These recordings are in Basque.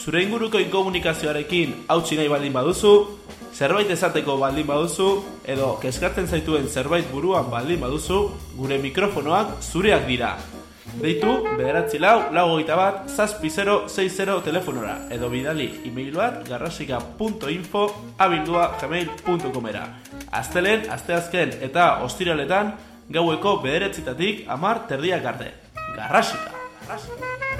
zure inguruko inkomunikazioarekin hautsi nahi baldin baduzu, zerbait esateko baldin baduzu, edo keskatzen zaituen zerbait buruan baldin baduzu, gure mikrofonoak zureak dira. Deitu, bederatzi lau, lau hogeita bat, zazpi 060 telefonora, edo bidali e-mail bat garrasika.info abildua gmail.comera. Aztelen, asteazken eta ostiraletan, gaueko bederetzitatik amar terdiak arte. Garrasika! Garrasika!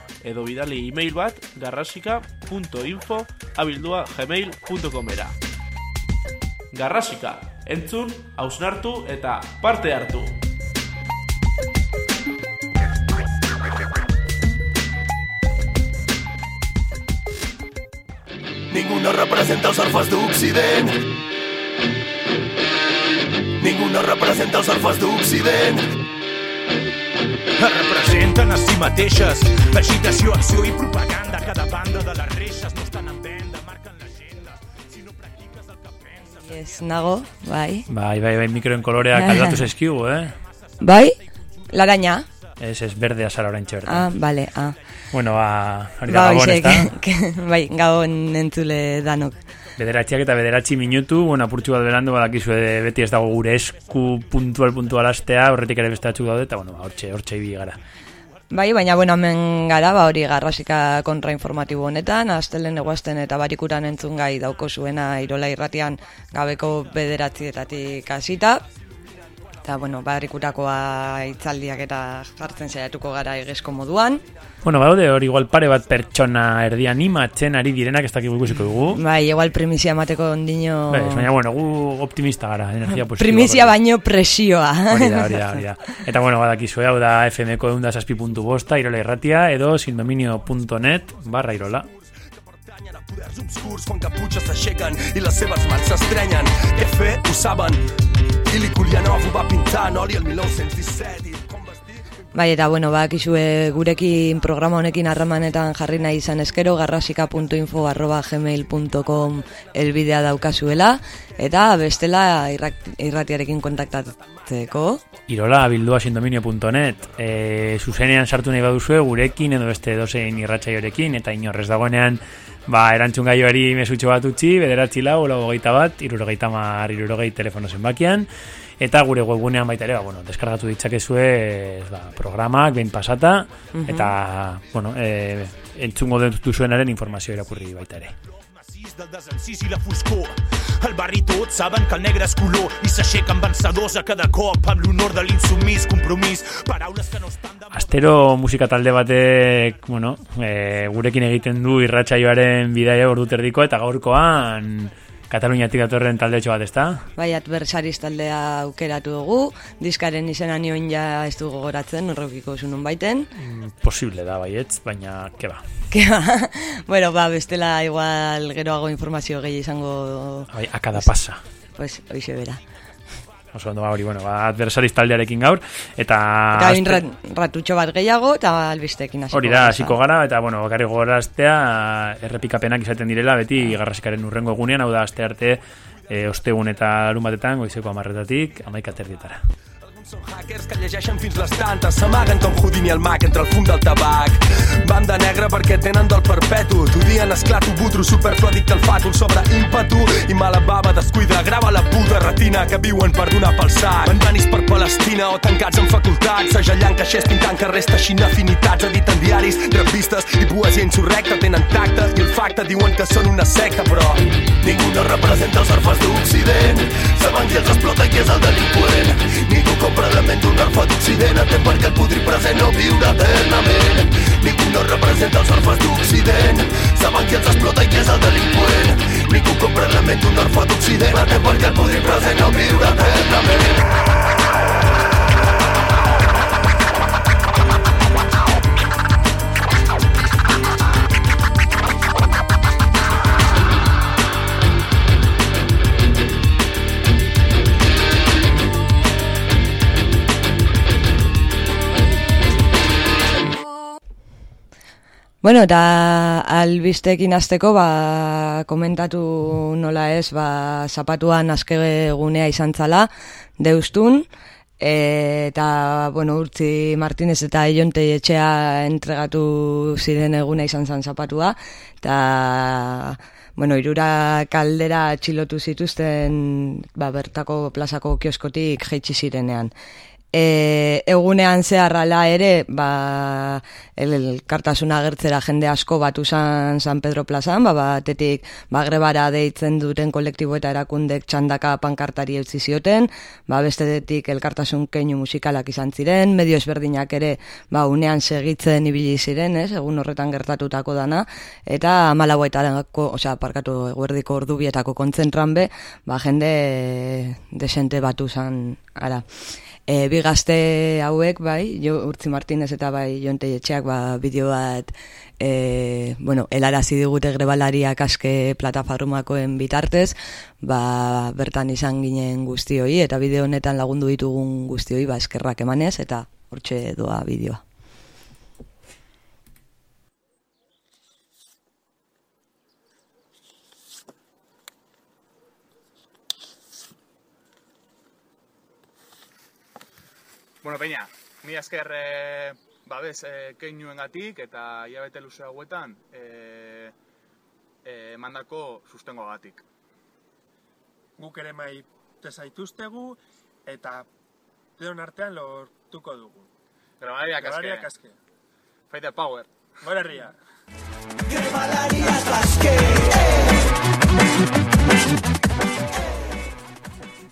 Edo bidali e-mail bat garrasika.info abildua gmail.comera. Garrasika, entzun, hausnartu eta parte hartu! Ninguno representa els orfes d'Occident. Ninguno representa els orfes d'Occident. Es representen a si mateixes. Agitació, acció i propaganda. Cada banda de les reixes no estan en venda, marquen l'agenda. Si no practiques el que penses... Ez nago, bai. Bai, bai, bai, mikroen koloreak aldatu zaizkigu, eh? Bai? Laraña? Ez, ez, berdea zara oraintxe bertan. Ah, bale, ah. Bueno, hori da Ba, gabon, ez da? que- que- bai, gabon entzule danok. Bederatziak eta bederatzi minutu, bueno, apurtxu bat berandu, badakizu beti ez dago gure esku puntual puntual astea, horretik ere beste batzuk daude, eta bueno, ba, hortxe, hortxe ibi gara. Bai, baina bueno, hemen gara, ba hori garrasika kontrainformatibo honetan, astelen eguazten eta barikuran entzun gai dauko zuena Irola irratian gabeko bederatzietatik hasita. Eta, bueno, barikurakoa itzaldiak eta jartzen saiatuko gara egesko moduan. Bueno, baude hori igual pare bat pertsona erdi animatzen ari direnak ez dakigu ikusiko dugu. Bai, igual primizia emateko ondino... Bai, baina, bueno, gu optimista gara, energia positiboa. primizia baino presioa. Hori da, hori da, hori da. Eta bueno, badakizu, hau da FMko eunda saspi puntu bosta, irola irratia, edo sindominio.net barra irola. Pertanyen a poders obscurs quan caputxes s'aixequen i les seves mans s'estrenyen. Què fer? Ho saben. Ili Kulianov va pintar en oli el 1917 i vestir... Bai, eta bueno, bakizue gurekin programa honekin harramanetan jarri nahi izan eskero, garrasika.info arroba gmail.com elbidea daukazuela, eta bestela irrat, irratiarekin kontaktatzeko. Irola, bildua sindominio.net e, Zuzenean sartu nahi baduzue gurekin edo beste dozein irratsaiorekin eta inorrez dagoenean ba, erantzun gaioari mesutxo bat utzi, bederatzi lau, lau hogeita bat, irurogeita mar, irurogei telefono zenbakian, eta gure webgunean baita ere, ba, bueno, deskargatu ditzakezue ba, programak, behin pasata, eta, bueno, e, entzungo duzuenaren informazio irakurri baita ere. Del desencís i la foscor. Al barri tots saben que el negre és color i s'aixequen vencedors a cada cop amb l'honor de l'insumís compromís. Paraules que no estan de... Astero musika talde batek, bueno, e, gurekin egiten du irratsaioaren bidaia ordu terdiko eta gaurkoan Kataluniatik datorren taldetxo bat, ezta? Bai, adversariz taldea aukeratu dugu, diskaren izena nioin ja ez dugu gogoratzen, horrekiko zunun baiten. Mm, Posible da, baietz, baina, keba. Keba, bueno, ba, bestela igual geroago informazio gehi izango, Bai, akada pasa. pues, hoxe bera. Oso ondo ba hori, bueno, ba, adversariz taldearekin gaur, eta... Eta aste- rat, ratutxo bat gehiago, eta albistekin hasiko. Hori da, hasiko gara, eta, bueno, bakarri gogoraztea, errepikapenak izaten direla, beti garrasikaren urrengo egunean, hau da, aste arte, e, ostegun eta larun batetan, goizeko amarretatik, amaika terdietara. Són hackers que llegeixen fins les tantes, s'amaguen com Houdini al mag entre el fum del tabac. Banda negra perquè tenen del perpetu, t'odien esclato, butro, superflòdic el fàtul sobre ímpetu i mala bava descuida, grava la puta retina que viuen per donar pel sac. Bandanis per Palestina o tancats en facultats, segellant caixers pintant carrers teixint afinitats, editen diaris, revistes i poesia insurrecta, tenen tacte i el facte diuen que són una secta, però ningú no representa els orfes d'Occident, saben qui els explota i qui és el delinqüent. Ningú compra la ment d'un orfe d'Occident, atén perquè el podri present no viure eternament. Ningú no representa els orfes d'Occident, saben qui els explota i qui és el delinqüent. Ningú compra la ment d'un orfe d'Occident, atén perquè el podri present no viure eternament. Bueno, eta albistekin azteko, ba, komentatu nola ez, ba, zapatuan azkegunea izan zala, deustun, e, eta, bueno, Urtzi Martinez eta Ionte etxea entregatu ziren eguna izan zan zapatua, eta, bueno, irura kaldera txilotu zituzten, ba, bertako plazako kioskotik jeitsi zirenean. E, egunean zeharrala ere, ba, el, elkartasuna agertzera jende asko batu zan San Pedro plazan, ba, batetik bagrebara deitzen duten kolektibo eta erakundek txandaka pankartari eutzi zioten, ba, bestetik elkartasun keinu musikalak izan ziren, medio ezberdinak ere, ba, unean segitzen ibili ziren, ez, egun horretan gertatutako dana, eta amalauetarako, osea, parkatu eguerdiko ordubietako kontzentran be, ba, jende desente batu zan, ara. E, bi gazte hauek, bai, jo, Urtzi Martinez eta bai Jonte Etxeak ba, bideo bat e, bueno, helarazi digute grebalariak aske plataformakoen bitartez, ba, bertan izan ginen guztioi eta bideo honetan lagundu ditugun guztioi ba, eskerrak emanez eta hortxe doa bideoa. Bueno, Peña, mi esker e, babes e, keinuengatik eta hilabete luze hauetan e, e, emandako sustengoagatik. guk ere maite zaituztegu eta denon artean lortuko dugu. Grabariak Grabariak aske. aske. Fighter Power. Gora herria.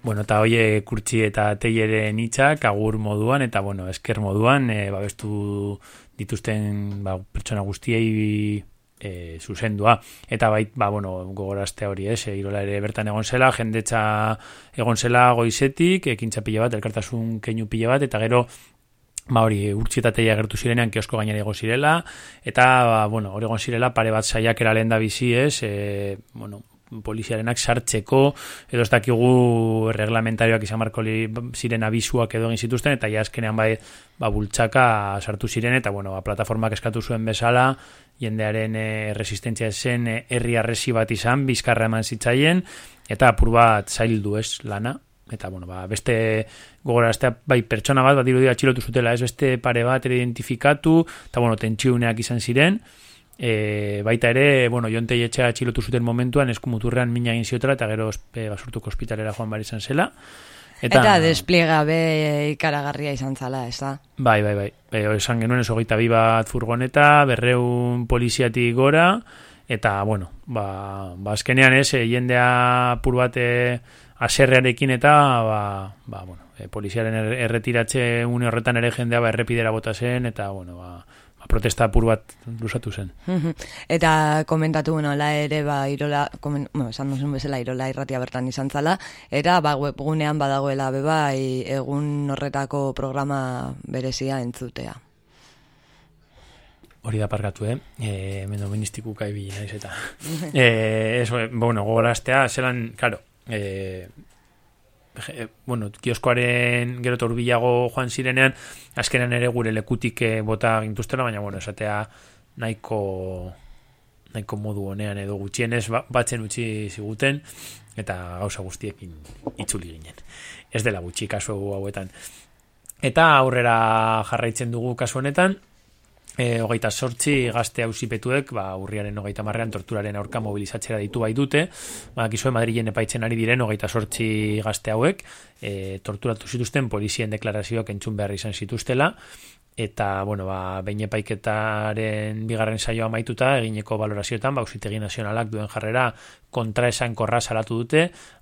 Bueno, eta hoie kurtsi eta teieren hitzak agur moduan, eta bueno, esker moduan, e, babestu dituzten ba, pertsona guztiei e, zuzendua. Eta bait, ba, bueno, gogorazte hori, ez, e, irola ere bertan egon zela, jendetza egon zela goizetik, ekintza pila bat, elkartasun keinu pila bat, eta gero ba hori urtsi eta teia gertu zirenean kiosko gainera egon zirela. Eta ba, bueno, hori egon zirela pare bat saiakera lehen da bizi ez? E, bueno, poliziarenak sartzeko, edo ez dakigu reglamentarioak izan marko ziren abisuak edo egin zituzten, eta ja azkenean bai, ba, bultzaka sartu ziren, eta bueno, ba, plataformak eskatu zuen bezala, jendearen e, resistentzia zen e, herri arresi bat izan, bizkarra eman zitzaien, eta apur bat zaildu ez lana, eta bueno, ba, beste gogoraztea, bai, pertsona bat, bat dirudi atxilotu zutela, ez beste pare bat identifikatu, eta bueno, tentsiuneak izan ziren, e, baita ere, bueno, jonte etxea atxilotu zuten momentuan, eskumuturrean mina egin ziotela, eta gero e, basurtuko ospitalera joan bar izan zela. Eta, despliegabe ikaragarria izan zala, ez da? Bai, bai, bai. E, esan genuen ez hogeita bat furgoneta, berreun poliziatik gora, eta, bueno, ba, ba azkenean ez, e, jendea pur bat aserrearekin eta, ba, ba bueno, e, poliziaren er, erretiratze une horretan ere jendea ba, errepidera bota zen, eta, bueno, ba protesta pur bat lusatu zen. Mhm. Eta komentatu, bueno, la ere, ba, irola, komen, bueno, esan duzun bezala, irola irratia bertan izan zala, eta, ba, webgunean badagoela beba, egun horretako programa berezia entzutea. Hori da parkatu, eh? E, hemen doministiku kaibi naiz eta... e, eso, bueno, gogoraztea, zelan, claro, e, e, bueno, kioskoaren gero eta hurbilago joan zirenean, azkenan ere gure lekutik eh, bota gintuztela, baina, bueno, esatea nahiko nahiko modu honean edo gutxienez ba- batzen utzi ziguten eta gauza guztiekin itzuli ginen. Ez dela gutxi kasu hauetan. Eta aurrera jarraitzen dugu kasu honetan, e, hogeita sortzi gazte hausipetuek, ba, urriaren hogeita marrean torturaren aurka mobilizatzera ditu bai dute, ba, gizue Madrilen epaitzen ari diren hogeita sortzi gazte hauek, e, torturatu zituzten polizien deklarazioak entzun behar izan zituztela, eta, bueno, ba, behin epaiketaren bigarren saioa amaituta, egineko valorazioetan, ba, ausitegi nazionalak duen jarrera kontra esan korra salatu dute,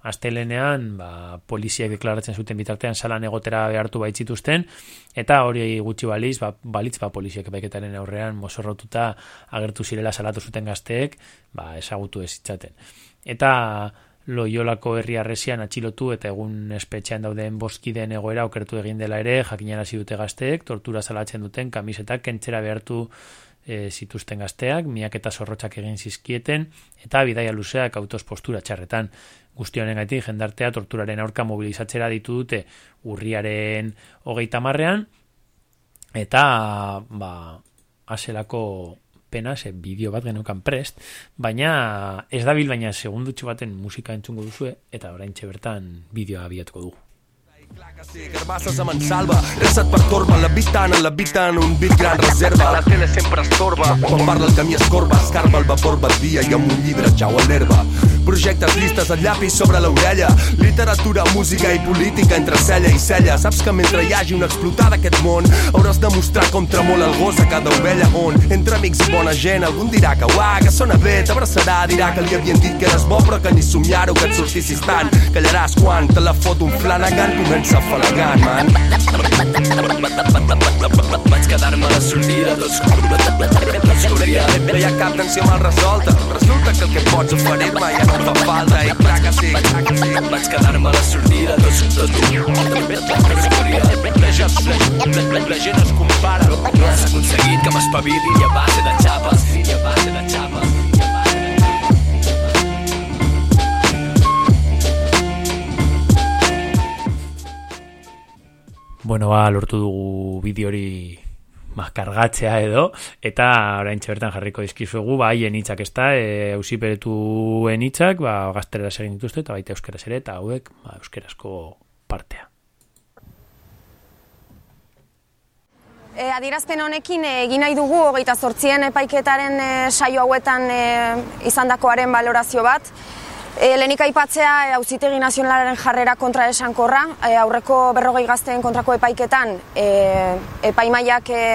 astelenean, ba, poliziek deklaratzen zuten bitartean salan egotera behartu baitzituzten, eta hori gutxi baliz, ba, balitz, ba, poliziek epaiketaren aurrean mozorrotuta agertu zirela salatu zuten gazteek, ba, ezagutu ez itzaten. Eta, Loiolako herri arresian atxilotu eta egun espetxean dauden boskideen egoera okertu egin dela ere, jakinarazi dute gazteek, tortura salatzen duten kamisetak kentzera behartu e, zituzten gazteak, miak eta zorrotzak egin zizkieten, eta bidaia luzeak autos postura txarretan. Guztionen gaitik, jendartea torturaren aurka mobilizatzera ditu dute urriaren hogeita marrean, eta, ba, aselako pena, ze bideo bat genukan prest, baina ez dabil baina segundutxo baten musika entzungo duzue, eta orain bertan bideoa abiatuko dugu. Carbasses a Mansalva, res et pertorba, la vistant en la vita en un bit gran reserva. La tele sempre estorba. Quan parla el camí escorba, escarba el vapor badia i amb un llibre jau a l'herba. Projectes llistes al llapis sobre l'orella, literatura, música i política entre cella i cella. Saps que mentre hi hagi una explotada aquest món, hauràs de mostrar com tremola el gos a cada ovella on, entre amics i bona gent, algun dirà que uah, que sona bé, t'abraçarà, dirà que li havien dit que eres bo però que ni somiar-ho que et sortissis tant. Callaràs quan te la fot un Flanagan, comença falagant, man. Vaig quedar-me la sortida tots corria. No hi ha cap tensió mal resolta. Resulta que el que pots oferir-me ja no fa falta. I clar que sí. Vaig quedar-me la sortida tots la, la gent es compara. No has aconseguit que m'espavili i a base de xapes. Bueno, ba, lortu dugu bideo hori ba, kargatzea edo, eta orain bertan jarriko dizkizuegu, ba, haien hitzak ez da, e, ausiperetuen hitzak, ba, gaztelera egin dituzte, eta baita euskeraz ere, eta hauek, ba, euskerazko partea. E, adierazpen honekin e, egin nahi dugu hogeita zortzien epaiketaren e, saio hauetan e, izandakoaren balorazio bat. E, lehenik aipatzea e, auzitegi nazionalaren jarrera kontra esankorra, e, aurreko berrogei gazteen kontrako epaiketan e, epaimaiak e,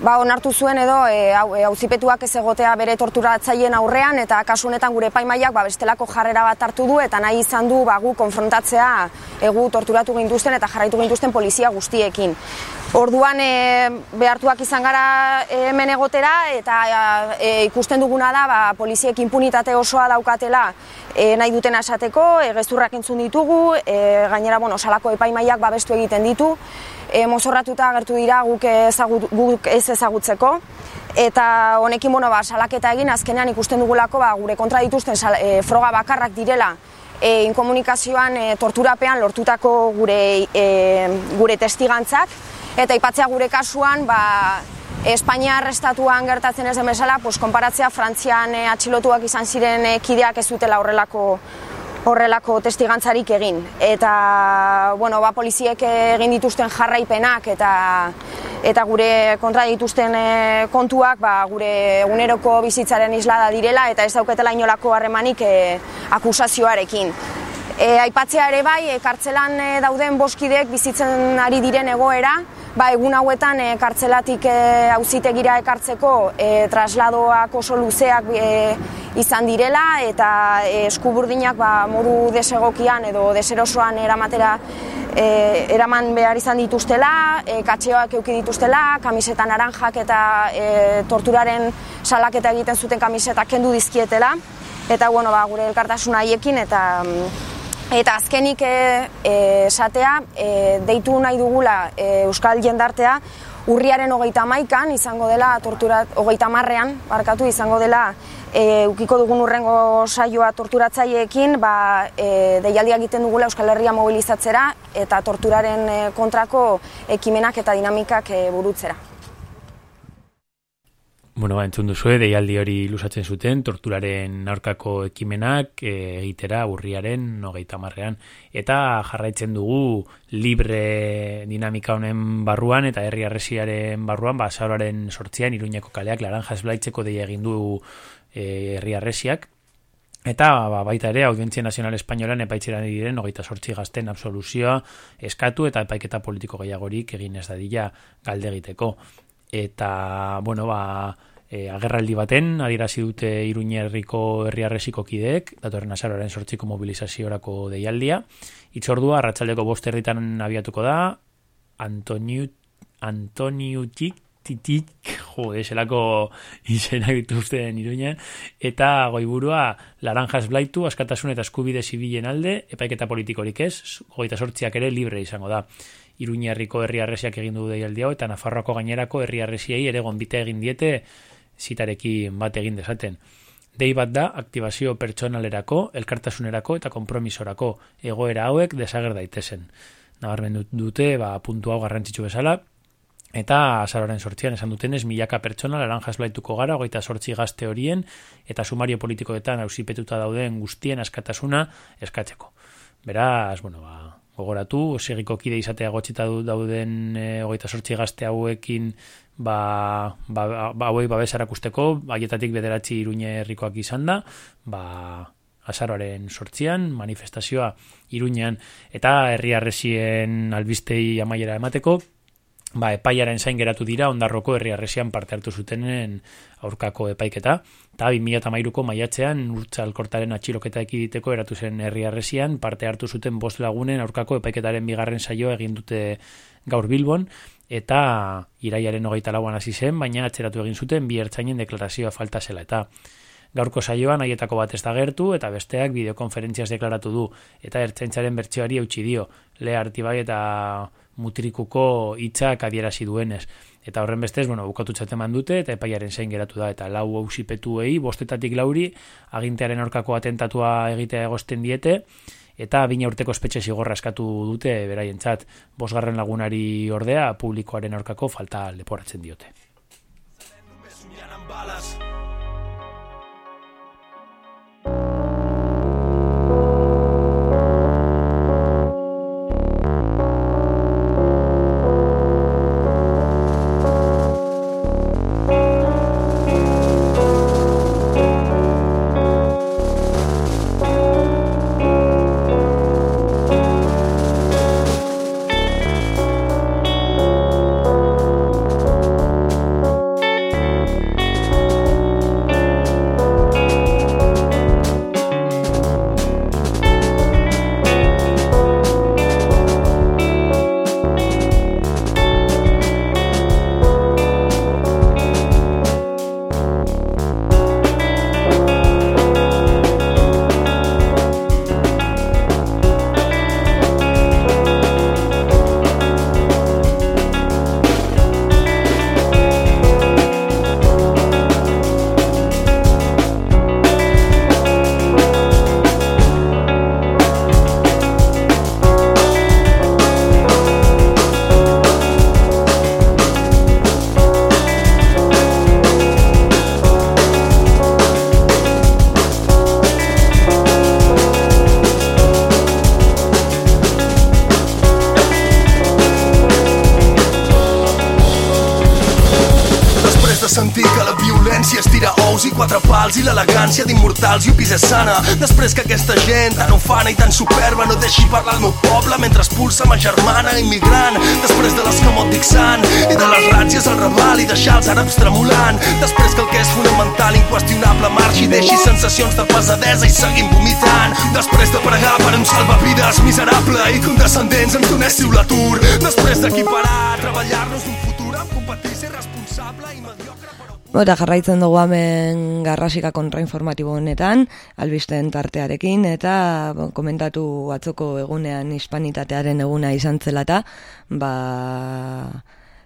ba, onartu zuen edo e, e, auzipetuak ez egotea bere torturatzaileen aurrean eta kasu honetan gure epaimaiak ba, bestelako jarrera bat hartu du eta nahi izan du ba, gu konfrontatzea egu torturatu gintuzten eta jarraitu gintuzten polizia guztiekin. Orduan e, behartuak izan gara hemen egotera eta e, ikusten duguna da ba, poliziek impunitate osoa daukatela e, nahi dutena esateko, e, gezurrak entzun ditugu, e, gainera bueno, salako epaimaiak babestu egiten ditu, e, mozorratuta agertu dira guk, ezagut, guk ez ezagutzeko. eta honekin bueno, ba, salaketa egin azkenean ikusten dugulako ba, gure kontra dituzten sal, e, froga bakarrak direla e, inkomunikazioan e, torturapean lortutako gure, e, gure testigantzak eta ipatzea gure kasuan ba, Espainia arrestatuan gertatzen ez den bezala, pues, konparatzea Frantzian e, atxilotuak izan ziren e, kideak ez dutela horrelako horrelako testigantzarik egin. Eta, bueno, ba, poliziek egin dituzten jarraipenak eta eta gure kontra dituzten e, kontuak ba, gure eguneroko bizitzaren islada direla eta ez dauketela inolako harremanik e, akusazioarekin. E, aipatzea ere bai, kartzelan dauden boskidek bizitzen ari diren egoera, ba, egun hauetan e, kartzelatik e, auzitegira ekartzeko e, trasladoak oso luzeak e, izan direla eta e, eskuburdinak ba, modu desegokian edo deserosoan eramatera e, eraman behar izan dituztela, e, katxeoak euki dituztela, kamiseta naranjak eta e, torturaren salaketa egiten zuten kamiseta kendu dizkietela, eta bueno, ba, gure elkartasuna haiekin eta eta azkenik e, e, esatea, e, deitu nahi dugula e, Euskal Jendartea, urriaren hogeita maikan izango dela, torturat, hogeita marrean, barkatu izango dela, e, ukiko dugun urrengo saioa torturatzaileekin, ba, e, deialdia egiten dugula Euskal Herria mobilizatzera eta torturaren kontrako ekimenak eta dinamikak e, burutzera. Bueno, ba, entzun duzu, deialdi hori lusatzen zuten, torturaren aurkako ekimenak e, egitera urriaren hogeita marrean. Eta jarraitzen dugu libre dinamika honen barruan eta herri arresiaren barruan, ba, sauraren sortzian, iruñeko kaleak, laranjas blaitzeko deia egin du e, herri arresiak. Eta ba, baita ere, Audientzia Nazional Espainolan epaitzeran diren, hogeita sortzi gazten absoluzioa eskatu eta epaiketa politiko gehiagorik egin ez dadila galde egiteko. Eta, bueno, ba, e, agerraldi baten, adierazi dute Iruñerriko herri arresiko kideek, datorren azaroaren sortziko mobilizaziorako deialdia. Itzordua, arratsaldeko bost herritan abiatuko da, Antoniu, Antoniutik titik, jo, eselako izena dituzten iruñen, eta goiburua laranjas blaitu, askatasun eta eskubide zibilen alde, epaiketa politikorik ez, goita sortziak ere libre izango da. Iruñerriko herri arresiak egin du deialdi hau, eta Nafarroako gainerako herri arresiei ere gonbite egin diete zitarekin bat egin dezaten. Dei bat da, aktibazio pertsonalerako, elkartasunerako eta kompromisorako egoera hauek desager daitezen. Nabarmen dute, ba, puntu hau garrantzitsu bezala, Eta azararen sortzian esan dutenez, milaka pertsona laranja esblaituko gara, goita sortzi gazte horien, eta sumario politikoetan hausipetuta dauden guztien askatasuna eskatzeko. Beraz, bueno, ba, gogoratu, segiko kide izatea gotxita dauden e, goita sortzi gazte hauekin ba, ba, ba, hauei babesarak usteko, haietatik bederatzi iruñe herrikoak izan da, ba, azaroaren sortzian, manifestazioa iruñean, eta herri arresien albistei amaiera emateko, ba, epaiaren zain geratu dira ondarroko herri arresian parte hartu zutenen aurkako epaiketa. Eta 2008ko maiatzean urtsa alkortaren atxiloketa ekiditeko eratu zen herri arresian parte hartu zuten bost lagunen aurkako epaiketaren bigarren saio egin dute gaur bilbon. Eta iraiaren hogeita lauan hasi zen, baina atzeratu egin zuten bi ertzainen deklarazioa falta zela. Eta gaurko saioan haietako bat ez da gertu eta besteak bideokonferentziaz deklaratu du. Eta ertzaintzaren bertsioari eutxi dio. Le artibai eta mutrikuko hitzak adierazi duenez. Eta horren bestez, bueno, bukatu txateman dute, eta epaiaren zein geratu da, eta lau hausipetuei, bostetatik lauri, agintearen aurkako atentatua egitea egosten diete, eta bina urteko espetxe zigorra eskatu dute, beraientzat, bosgarren lagunari ordea, publikoaren aurkako falta leporatzen diote. sentir d'immortals i opis és sana. Després que aquesta gent tan ufana i tan superba no deixi parlar el meu poble mentre expulsa ma germana immigrant. Després de l'escamot dixant i de les ràtzies al Raval i deixar els àrabs tremolant. Després que el que és fonamental, inqüestionable, marxi deixi sensacions de pesadesa i seguim vomitant. Després de pregar per un salvavides miserable i condescendents ens donéssiu l'atur. Després d'equiparar, treballar-nos un Eta jarraitzen dugu hemen garrasika kontrainformatibo honetan, albisten tartearekin, eta bon, komentatu atzoko egunean hispanitatearen eguna izan zelata, ba,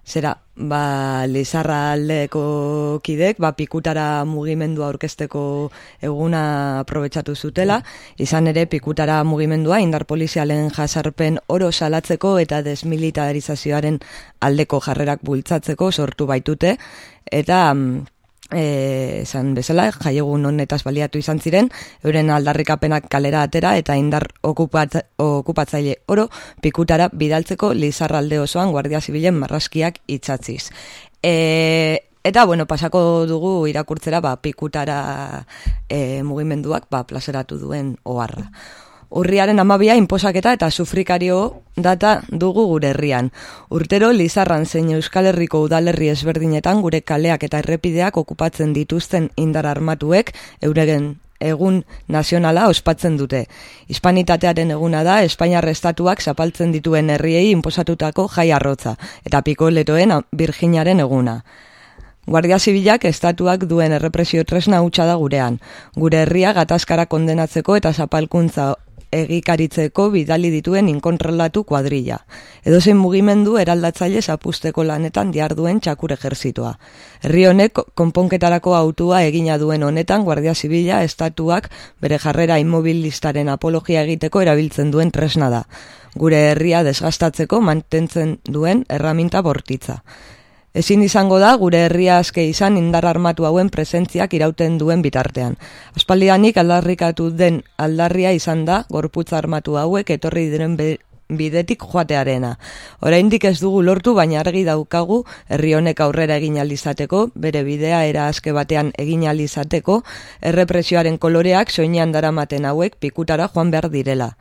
zera, ba, Lizarra aldeko kidek, ba, pikutara mugimendua aurkezteko eguna aprobetsatu zutela, izan ere pikutara mugimendua indar polizialen jasarpen oro salatzeko eta desmilitarizazioaren aldeko jarrerak bultzatzeko sortu baitute, eta mm, eh, esan bezala, jaiegun honetaz baliatu izan ziren, euren aldarrikapenak kalera atera eta indar okupatza, okupatzaile oro pikutara bidaltzeko lizarralde osoan guardia zibilen marraskiak itzatziz. E, eta, bueno, pasako dugu irakurtzera, ba, pikutara e, mugimenduak, ba, plazeratu duen oharra. Urriaren amabia inposaketa eta sufrikario data dugu gure herrian. Urtero Lizarran zein Euskal Herriko udalerri ezberdinetan gure kaleak eta errepideak okupatzen dituzten indar armatuek euregen egun nazionala ospatzen dute. Hispanitatearen eguna da Espainiar estatuak zapaltzen dituen herriei inposatutako jai arrotza eta pikoletoen Virginiaren eguna. Guardia Zibilak estatuak duen errepresio tresna hutsa da gurean. Gure herria gatazkara kondenatzeko eta zapalkuntza egikaritzeko bidali dituen inkontrolatu kuadrilla. Edozein mugimendu eraldatzaile zapusteko lanetan diarduen txakur ejerzitoa. Herri honek konponketarako autua egina duen honetan Guardia Zibila estatuak bere jarrera immobilistaren apologia egiteko erabiltzen duen tresna da. Gure herria desgastatzeko mantentzen duen erraminta bortitza. Ezin izango da gure herria aske izan indar armatu hauen presentziak irauten duen bitartean. Aspaldianik aldarrikatu den aldarria izan da gorputza armatu hauek etorri diren bidetik joatearena. Oraindik ez dugu lortu baina argi daukagu herri honek aurrera egin izateko, bere bidea era aske batean egin izateko, errepresioaren koloreak soinean daramaten hauek pikutara joan behar direla.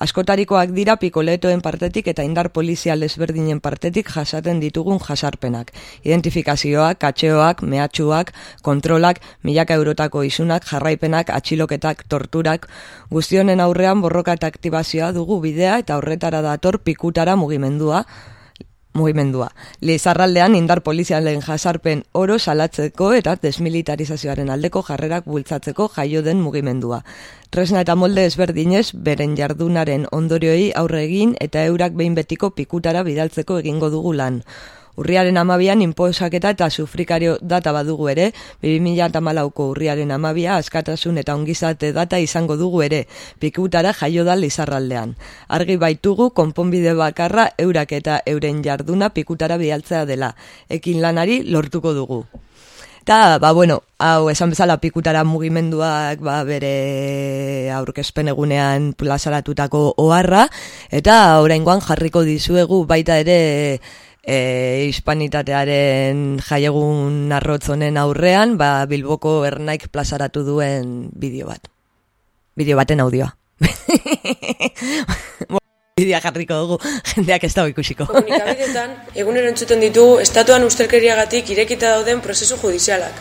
Askotarikoak dira pikoletoen partetik eta indar polizial ezberdinen partetik jasaten ditugun jasarpenak. Identifikazioak, katxeoak, mehatxuak, kontrolak, milaka eurotako isunak, jarraipenak, atxiloketak, torturak, guztionen aurrean borroka eta aktibazioa dugu bidea eta horretara dator pikutara mugimendua, mugimendua. Lizarraldean indar polizialen jasarpen oro salatzeko eta desmilitarizazioaren aldeko jarrerak bultzatzeko jaio den mugimendua. Tresna eta molde ezberdinez, beren jardunaren ondorioi aurre egin eta eurak behin betiko pikutara bidaltzeko egingo dugu lan. Urriaren amabian inposaketa eta sufrikario data badugu ere, 2008ko urriaren amabia askatasun eta ongizate data izango dugu ere, pikutara jaio da lizarraldean. Argi baitugu, konponbide bakarra eurak eta euren jarduna pikutara bialtzea dela. Ekin lanari lortuko dugu. Eta, ba, bueno, hau, esan bezala pikutara mugimenduak ba, bere aurkezpen egunean plazaratutako oharra, eta oraingoan jarriko dizuegu baita ere e, hispanitatearen jaiegun arrotzonen aurrean, ba, Bilboko Ernaik plazaratu duen bideo bat. Bideo baten audioa. Bidea jarriko dugu, jendeak ez dago ikusiko. Komunikabidetan, egunero entzuten ditugu estatuan ustelkeriagatik irekita dauden prozesu judizialak.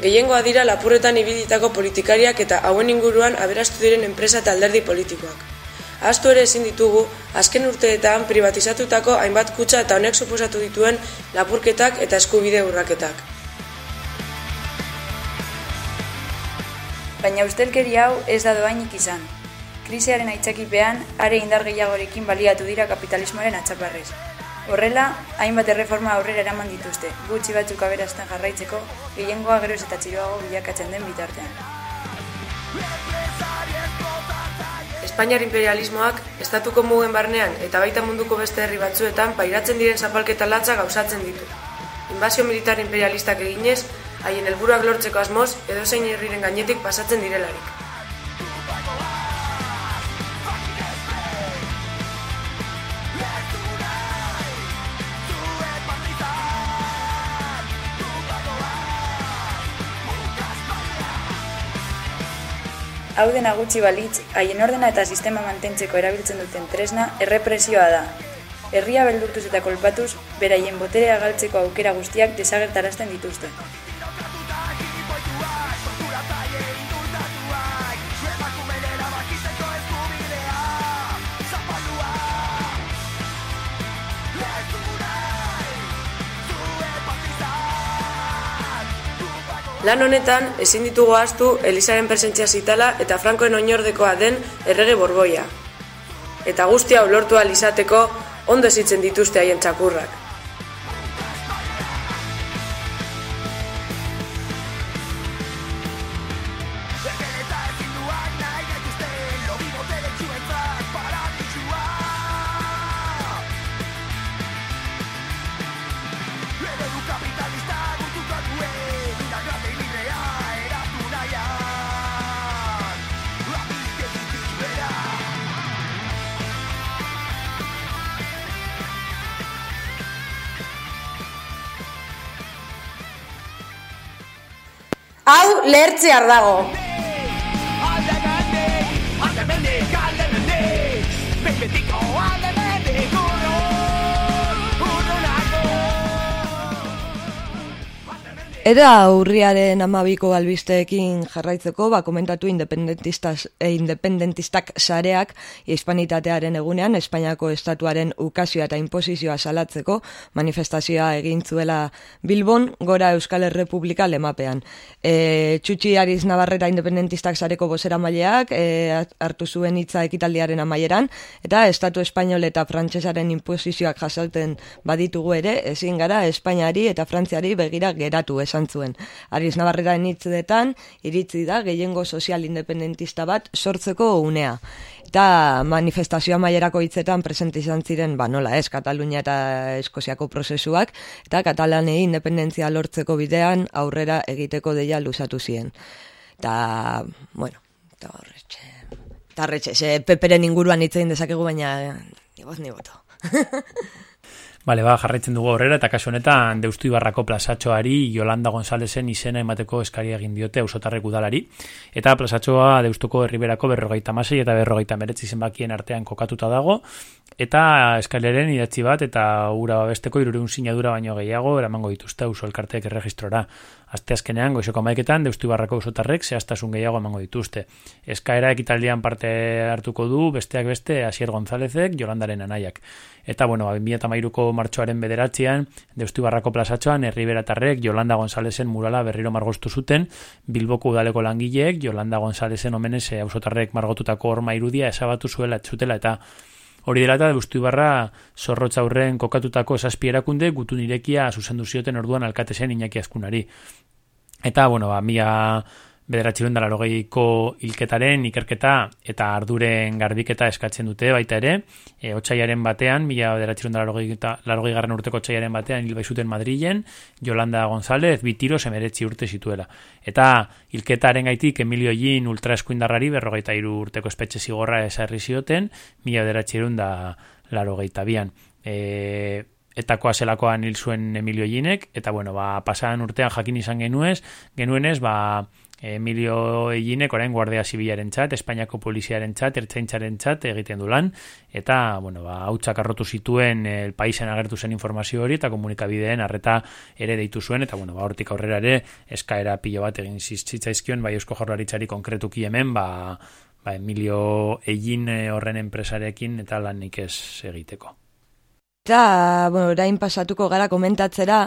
Gehiengoa dira lapurretan ibilitako politikariak eta hauen inguruan aberastu diren enpresa eta alderdi politikoak. Astu ere ezin ditugu, azken urteetan privatizatutako hainbat kutsa eta honek suposatu dituen lapurketak eta eskubide urraketak. Baina ustelkeri hau ez da doainik izan. Krisiaren aitzakipean, are indar gehiagorekin baliatu dira kapitalismoaren atxaparrez. Horrela, hainbat erreforma aurrera eraman dituzte, gutxi batzuk aberazten jarraitzeko, gehiengoa geroz eta txiroago bilakatzen den bitartean. Espainiar imperialismoak estatuko mugen barnean eta baita munduko beste herri batzuetan pairatzen diren zapalketa latza gauzatzen ditu. Inbazio militar imperialistak eginez, haien helburuak lortzeko asmoz edozein herriren gainetik pasatzen direlarik. Hau dena gutxi balitz, haien ordena eta sistema mantentzeko erabiltzen duten tresna errepresioa da. Herria beldurtuz eta kolpatuz, beraien boterea galtzeko aukera guztiak desagertarazten dituzte. Lan honetan, ezin ditugu ahaztu Elisaren presentzia zitala eta Frankoen oinordekoa den errege borboia. Eta guztia ulortu izateko ondo ezitzen dituzte haien txakurrak. Hau lehertzear dago. Era urriaren amabiko albisteekin jarraitzeko, ba, komentatu independentistas, e, independentistak sareak hispanitatearen egunean, Espainiako estatuaren ukazioa eta imposizioa salatzeko manifestazioa egin zuela Bilbon, gora Euskal Herrepublika lemapean. E, Txutxi Ariz Navarreta independentistak sareko bosera maileak, e, hartu zuen hitza ekitaldiaren amaieran, eta Estatu Espainol eta Frantsesaren imposizioak jasalten baditugu ere, ezin gara Espainiari eta Frantziari begira geratu esan zuen. Ariz Navarreren hitzetan iritzi da gehiengo sozial independentista bat sortzeko unea. Eta manifestazioa mailerako hitzetan presente izan ziren, ba nola ez, Katalunia eta Eskoziako prozesuak, eta Katalanei independentzia lortzeko bidean aurrera egiteko deia luzatu ziren. Eta, bueno, eta horretxe, eta horretxe, peperen inguruan hitzein dezakegu, baina ni boz, ni boto. Bale, ba, jarraitzen dugu horrela eta kasu honetan Deustu Ibarrako plazatxoari Yolanda Gonzalezen izena emateko eskaria egin diote ausotarrek udalari. Eta plazatxoa Deustuko herriberako berrogeita masei eta berrogeita meretzi zenbakien artean kokatuta dago. Eta eskaleren idatzi bat eta ura babesteko irureun sinadura baino gehiago eramango dituzte auso elkarteek erregistrora. Aste azkenean, goizoko maiketan, Deustu Ibarrako ausotarrek zehaztasun gehiago emango dituzte. Eskaera ekitaldian parte hartuko du besteak beste Asier Gonzalezek, Jolandaren anaiak. Eta, bueno, ba, 2008ko martxoaren bederatzean, Deustu Barrako plazatxoan, Herriberatarrek Jolanda Gonzalezen murala berriro margostu zuten, Bilboko udaleko langileek, Jolanda Gonzalezen omenez ausotarrek margotutako horma irudia esabatu zuela zutela eta hori dela eta Deustu Ibarra zorrotza aurren kokatutako esazpierakunde gutu nirekia zuzendu zioten orduan alkatezen inaki askunari. Eta, bueno, ba, mia bederatxirun dara logeiko hilketaren ikerketa eta arduren garbiketa eskatzen dute baita ere. E, otxaiaren batean, mila bederatxirun dara logei garren urteko otxaiaren batean hil zuten Madrilen, Jolanda González bitiro semeretzi urte zituela. Eta hilketaren gaitik Emilio Gin ultraeskuindarrari berrogeita iru urteko espetxe zigorra esarri zioten, mila bederatxirun da larogeita bian. E, etako azelakoan hil zuen Emilio Ginek, eta bueno, ba, pasadan urtean jakin izan genuez, genuenez, ba, Emilio Eginek orain guardia zibilaren txat, Espainiako poliziaren txat, ertzaintzaren txat egiten du lan, eta, bueno, ba, hautsak arrotu zituen el paisen agertu zen informazio hori, eta komunikabideen arreta ere deitu zuen, eta, bueno, ba, hortik aurrera ere, eskaera pilo bat egin zitzaizkion, bai eusko jorlaritzari konkretuki hemen, ba, ba, Emilio Egin horren enpresarekin eta lanik ez egiteko. Eta, bueno, orain pasatuko gara komentatzera,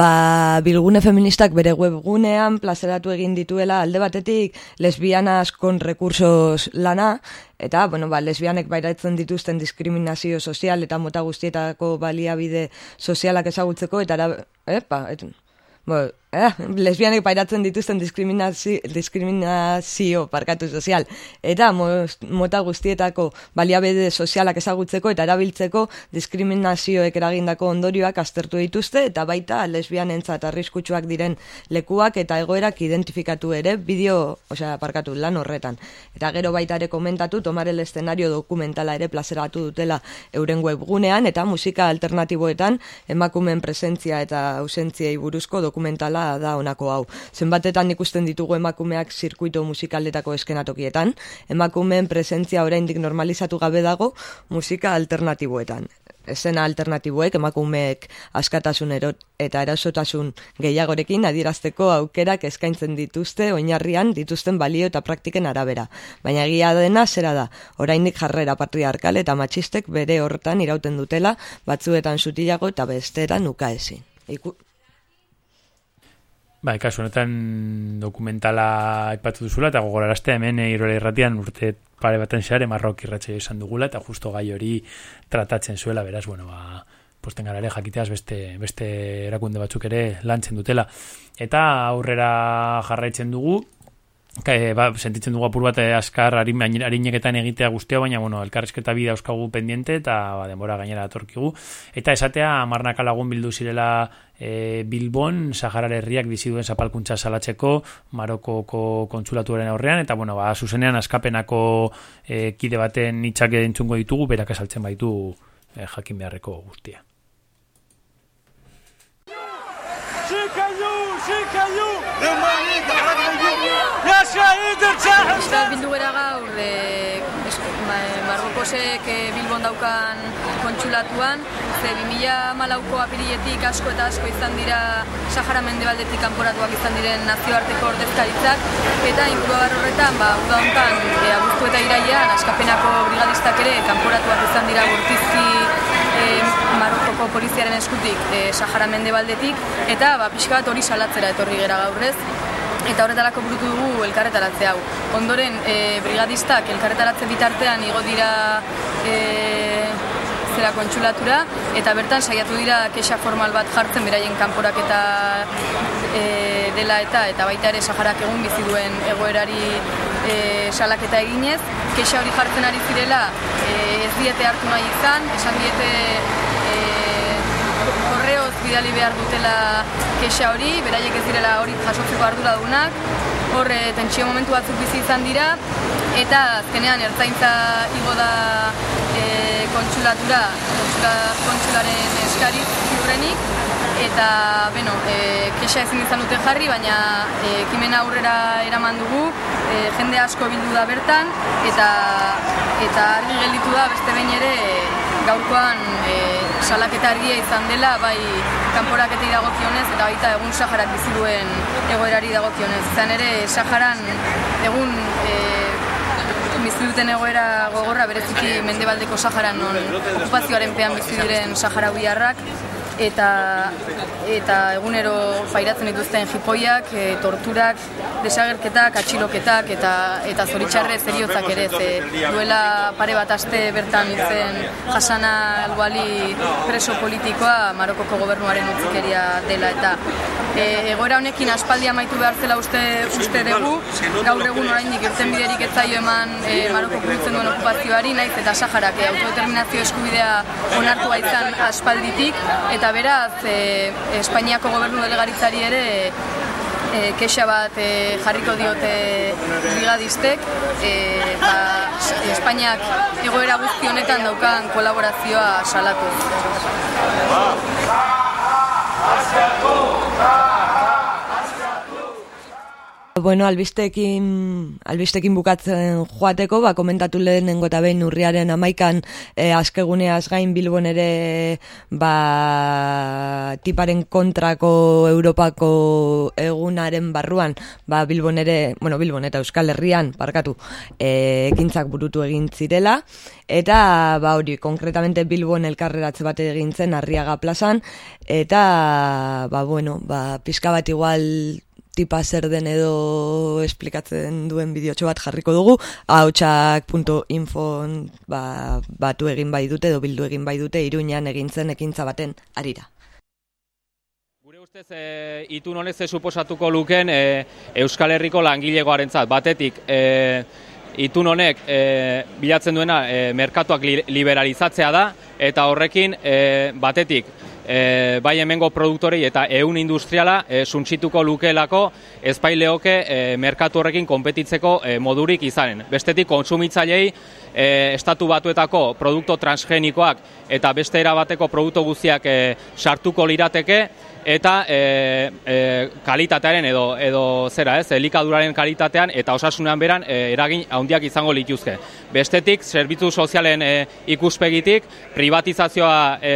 ba, bilgune feministak bere webgunean plazeratu egin dituela alde batetik lesbianas kon rekursos lana, eta, bueno, ba, lesbianek bairatzen dituzten diskriminazio sozial eta mota guztietako baliabide sozialak ezagutzeko, eta, epa, et, Bo, eh, lesbianek pairatzen dituzten diskriminazio, diskriminazio parkatu sozial. Eta mota guztietako baliabede sozialak ezagutzeko eta erabiltzeko diskriminazioek eragindako ondorioak aztertu dituzte eta baita lesbian entzat arriskutsuak diren lekuak eta egoerak identifikatu ere bideo, osea, parkatu lan horretan. Eta gero baita ere komentatu tomar el escenario dokumentala ere plazeratu dutela euren webgunean eta musika alternatiboetan emakumen presentzia eta ausentziei buruzko dokumentala musikala da honako hau. Zenbatetan ikusten ditugu emakumeak zirkuito musikaldetako eskenatokietan, emakumeen presentzia oraindik normalizatu gabe dago musika alternatiboetan esena alternatiboek emakumeek askatasun erot eta erasotasun gehiagorekin adierazteko aukerak eskaintzen dituzte oinarrian dituzten balio eta praktiken arabera. Baina egia dena zera da, orainik jarrera patriarkal eta matxistek bere horretan irauten dutela batzuetan sutilago eta besteran ukaezin. Iku... Ba, kasu honetan dokumentala aipatu duzula eta gogorarazte hemen irole irratian urte pare baten zehar emarrok irratxe izan dugula eta justo gai hori tratatzen zuela, beraz, bueno, ba, posten garare jakiteaz beste, beste erakunde batzuk ere lantzen dutela. Eta aurrera jarraitzen dugu, e, ba, sentitzen dugu apur bat eh, askar harin, harineketan egitea guztia, baina bueno, elkarrezketa bida euskagu pendiente eta ba, denbora gainera atorkigu. Eta esatea, amarnaka lagun bildu zirela e, Bilbon, Saharar herriak biziduen zapalkuntza salatzeko, Marokoko kontsulatuaren aurrean, eta bueno, ba, zuzenean askapenako e, kide baten itxak entzungo ditugu, berak esaltzen baitu e, jakin beharreko guztia. Eta bildu gara gaur de, Marrokosek eh, Bilbon daukan kontsulatuan, ze 2014ko apiriletik asko eta asko izan dira Sahara Mendebaldetik kanporatuak izan diren nazioarteko ordezkaritzak. Eta inguruabar horretan, ba, uda hontan, e, abuztu eta iraian, askapenako brigadistak ere kanporatuak izan dira gurtizki e, Marokoko poliziaren eskutik e, Sahara Mendebaldetik. Eta ba, pixka bat hori salatzera etorri gera gaurrez eta horretarako burutu dugu elkarretaratze hau. Ondoren, e, brigadistak elkarretaratze bitartean igo dira e, zera kontxulatura, eta bertan saiatu dira kexa formal bat jartzen beraien kanporak eta e, dela eta eta baita ere Saharak egun bizi duen egoerari e, salaketa eginez. Kexa hori jartzen ari zirela e, ez diete hartu nahi izan, esan diete korreoz bidali behar dutela kexa hori, beraiek ez direla hori jasotzeko ardura dunak, hor e, tentsio momentu batzuk bizi izan dira, eta azkenean ertzaintza igo da e, kontxulatura, kontxula, kontxularen eskari ziurrenik, eta beno, e, kexa ezin izan dute jarri, baina ekimena aurrera eraman dugu, e, jende asko bildu da bertan, eta eta argi gelditu da beste behin ere gaurkoan e, salaketa argia izan dela, bai kanporaketei dagokionez eta baita egun Saharak bizi duen egoerari dagokionez. Izan ere Saharan egun e, bizi duten egoera gogorra bereziki Mendebaldeko Saharan non okupazioaren pean bizi diren Saharauiarrak eta eta egunero pairatzen dituzten jipoiak, e, torturak, desagerketak, atxiloketak eta eta zoritxarre zeriotzak ere ze duela pare bat aste bertan zen jasana alwali preso politikoa Marokoko gobernuaren utzikeria dela eta e, egoera honekin aspaldi amaitu behar zela uste, uste dugu. gaur egun oraindik irten biderik ez zaio eman e, Maroko kurutzen duen okupazioari naiz eta Saharak e, autodeterminazio eskubidea onartua izan aspalditik eta beraz e, Espainiako gobernu delegaritzari ere e, kexa bat e, jarriko diote brigadistek e, ba, Espainiak egoera guzti honetan daukan kolaborazioa salatu. Bueno, albistekin, albistekin bukatzen joateko, ba, komentatu lehenengo eta behin urriaren amaikan e, askeguneaz gain Bilbon ere ba, tiparen kontrako Europako egunaren barruan, ba, Bilbon ere, bueno, Bilbon eta Euskal Herrian, parkatu, e, ekintzak burutu egin zirela, eta ba, hori, konkretamente Bilbon elkarreratze bat egin zen Arriaga plazan, eta, ba, bueno, ba, pizka bat igual tipa zer den edo esplikatzen duen bideotxo bat jarriko dugu, hautsak.info ba, batu egin bai dute edo bildu egin bai dute iruñan egintzen ekintza baten arira. Gure ustez, e, itun honez suposatuko luken e, Euskal Herriko langilegoarentzat batetik, e, itun honek e, bilatzen duena e, merkatuak liberalizatzea da, eta horrekin e, batetik e, bai hemengo produktorei eta ehun industriala e, suntsituko lukeelako ezpaileoke e, merkatu horrekin konpetitzeko e, modurik izanen. Bestetik kontsumitzailei e, estatu batuetako produkto transgenikoak eta beste erabateko produktu guztiak e, sartuko lirateke, eta e, e, kalitatearen edo edo zera, ez, elikaduraren kalitatean eta osasunean beran e, eragin handiak izango lituzke. Bestetik, zerbitzu sozialen e, ikuspegitik, privatizazioa e,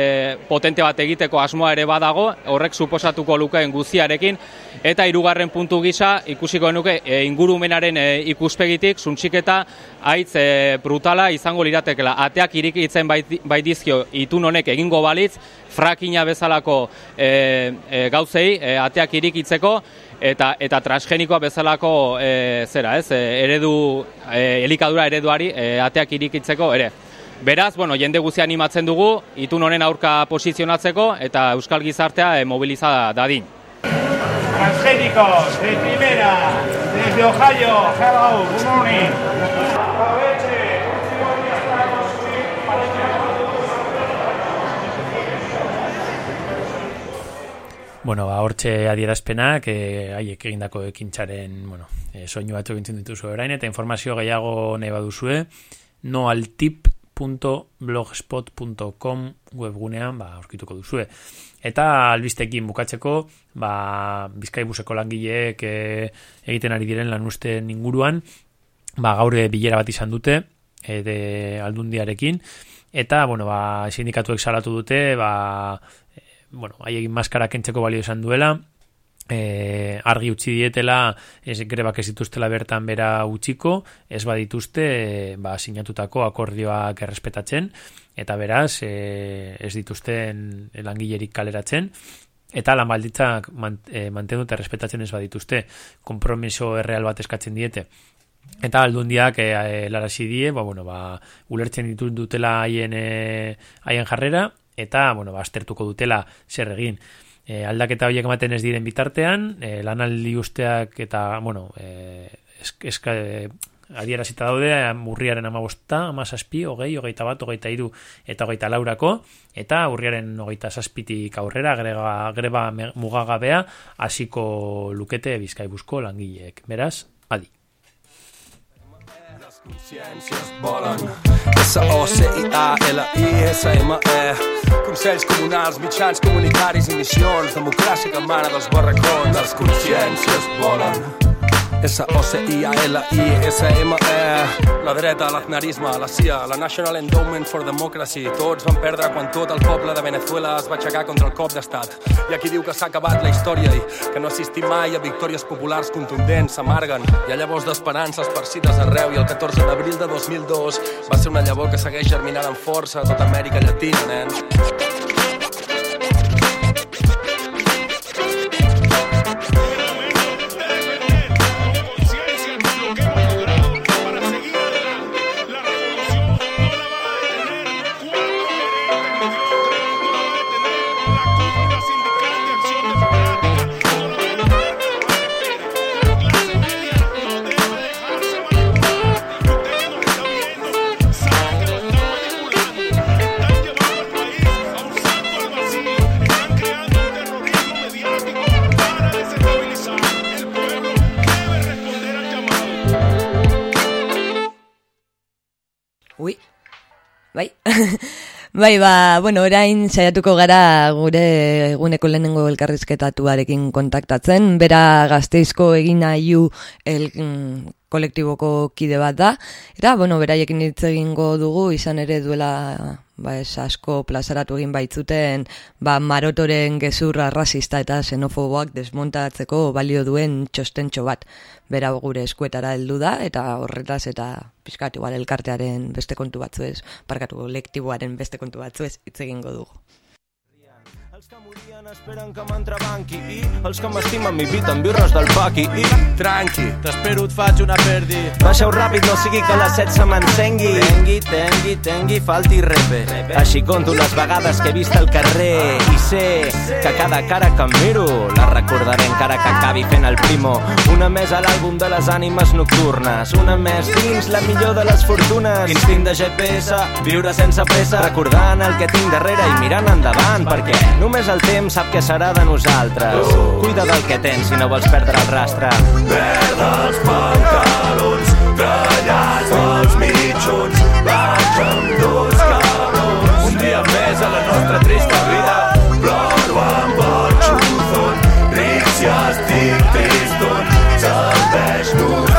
potente bat egiteko asmoa ere badago, horrek suposatuko lukeen guziarekin, eta hirugarren puntu gisa, ikusiko nuke e, ingurumenaren e, ikuspegitik, suntxiketa haitz e, brutala izango liratekela. Ateak irikitzen baitizkio itun honek egingo balitz, frakina bezalako e, e, gauzei e, ateak irikitzeko eta eta transgenikoa bezalako e, zera, ez? Eredu elikadura ereduari ateak irikitzeko ere. Beraz, bueno, jende guztia animatzen dugu itun honen aurka posizionatzeko eta euskal gizartea e, mobiliza dadin. Transgénicos de primera desde Ohio. Hello, good morning. Bueno, ba, hortxe adierazpenak, e, haiek egindako ekintzaren, bueno, e, soinu batu egintzen dituzu orain, eta informazio gehiago nahi baduzue, noaltip.blogspot.com webgunean, ba, aurkituko duzue. Eta albistekin bukatzeko, ba, bizkaibuseko langileek e, egiten ari diren lan uste inguruan, ba, gaur bilera bat izan dute, e, de aldundiarekin, eta, bueno, ba, sindikatuek salatu dute, ba, bueno, haiekin maskara kentzeko balio esan duela, e, argi utzi dietela, ez grebak ez dituztela bertan bera utziko, ez badituzte, e, ba, sinatutako akordioak errespetatzen, eta beraz, e, ez dituzten langilerik kaleratzen, eta lan balditzak mant, mantendu eta errespetatzen ez badituzte, kompromiso erreal bat eskatzen diete. Eta aldundiak e, e, larasi die, ba, bueno, ba, ulertzen ditut dutela haien, e, haien jarrera, eta, bueno, bastertuko dutela zer egin. E, aldaketa horiek ematen ez diren bitartean, e, lanaldi usteak eta, bueno, e, eska, e, adierazita daude, urriaren amabosta, amazazpi, hogei, hogeita bat, hogeita iru eta hogeita laurako, eta urriaren hogeita zazpitik aurrera, greba, greba mugagabea, hasiko lukete bizkaibuzko langileek. Beraz, adi. Consciències volen S-O-C-I-A-L-I-S-M-E Consells comunals, mitjans comunitaris i missions. Democràcia que emana dels barracons. Les consciències volen S-O-C-I-A-L-I-S-M-E La dreta, l'aznarisme, la CIA, la National Endowment for Democracy. Tots van perdre quan tot el poble de Venezuela es va aixecar contra el cop d'estat. Hi ha qui diu que s'ha acabat la història i que no assistim mai a victòries populars contundents s'amarguen. Hi ha llavors d'esperances persides arreu i el 14 d'abril de 2002 va ser una llavor que segueix germinant amb força a tota Amèrica Llatina, nens Bai, ba, bueno, orain saiatuko gara gure eguneko lehenengo elkarrizketatuarekin kontaktatzen, bera gazteizko egin nahiu el mm, kolektiboko kide bat da, eta, bueno, beraiekin hitz egingo dugu, izan ere duela ba, es asko plazaratu egin baitzuten ba, marotoren gezurra rasista eta xenofoboak desmontatzeko balio duen txostentxo bat bera gure eskuetara heldu da eta horretaz eta pizkatu igual elkartearen beste kontu batzu ez, parkatu lektiboaren beste kontu batzu ez, hitz egingo dugu. Esperen que m'entrebanqui i els que m'estimen m'inviten birres del paqui i... Tranqui, t'espero, et faig una perdi. Baixeu ràpid, no sigui que la set se m'encengui. Tengui, tengui, tengui, falti repe. Així conto les vegades que he vist al carrer i sé que cada cara que miro la recordaré encara que acabi fent el primo. Una més a l'àlbum de les ànimes nocturnes, una més dins la millor de les fortunes. Instint de GPS, viure sense pressa, recordant el que tinc darrere i mirant endavant, perquè només el temps sap què serà de nosaltres. Cuida del que tens si no vols perdre el rastre. Verda els pantalons, tallats els mitjons, vaig amb dos cabrons. Un dia més a la nostra trista vida, ploro amb el xufon, ric si estic triston, serveix-nos.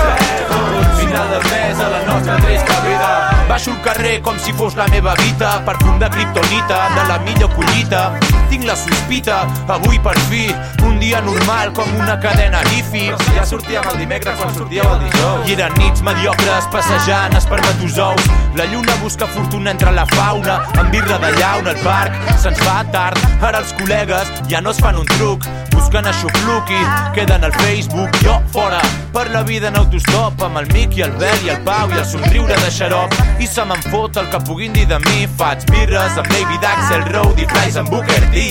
Final de mes a la nostra trista vida. Baixo al carrer com si fos la meva vida, perfum de kriptonita, de la millor collita. Tinc la sospita, avui per fi, un dia normal com una cadena hifi. Ja sortíem el dimecres quan sortíeu el dijous. I eren nits mediocres passejant espermatozous. La lluna busca fortuna entre la fauna, amb birra de llauna al parc. Se'ns fa tard, ara els col·legues ja no es fan un truc. Busquen aixopluc i queden al Facebook. Jo fora, per la vida en autostop, amb el Mic i el Bel i el Pau i el somriure de xarop. I se me'n fot el que puguin dir de mi. Faig birres amb David Axel, Road i Flies amb Booker T.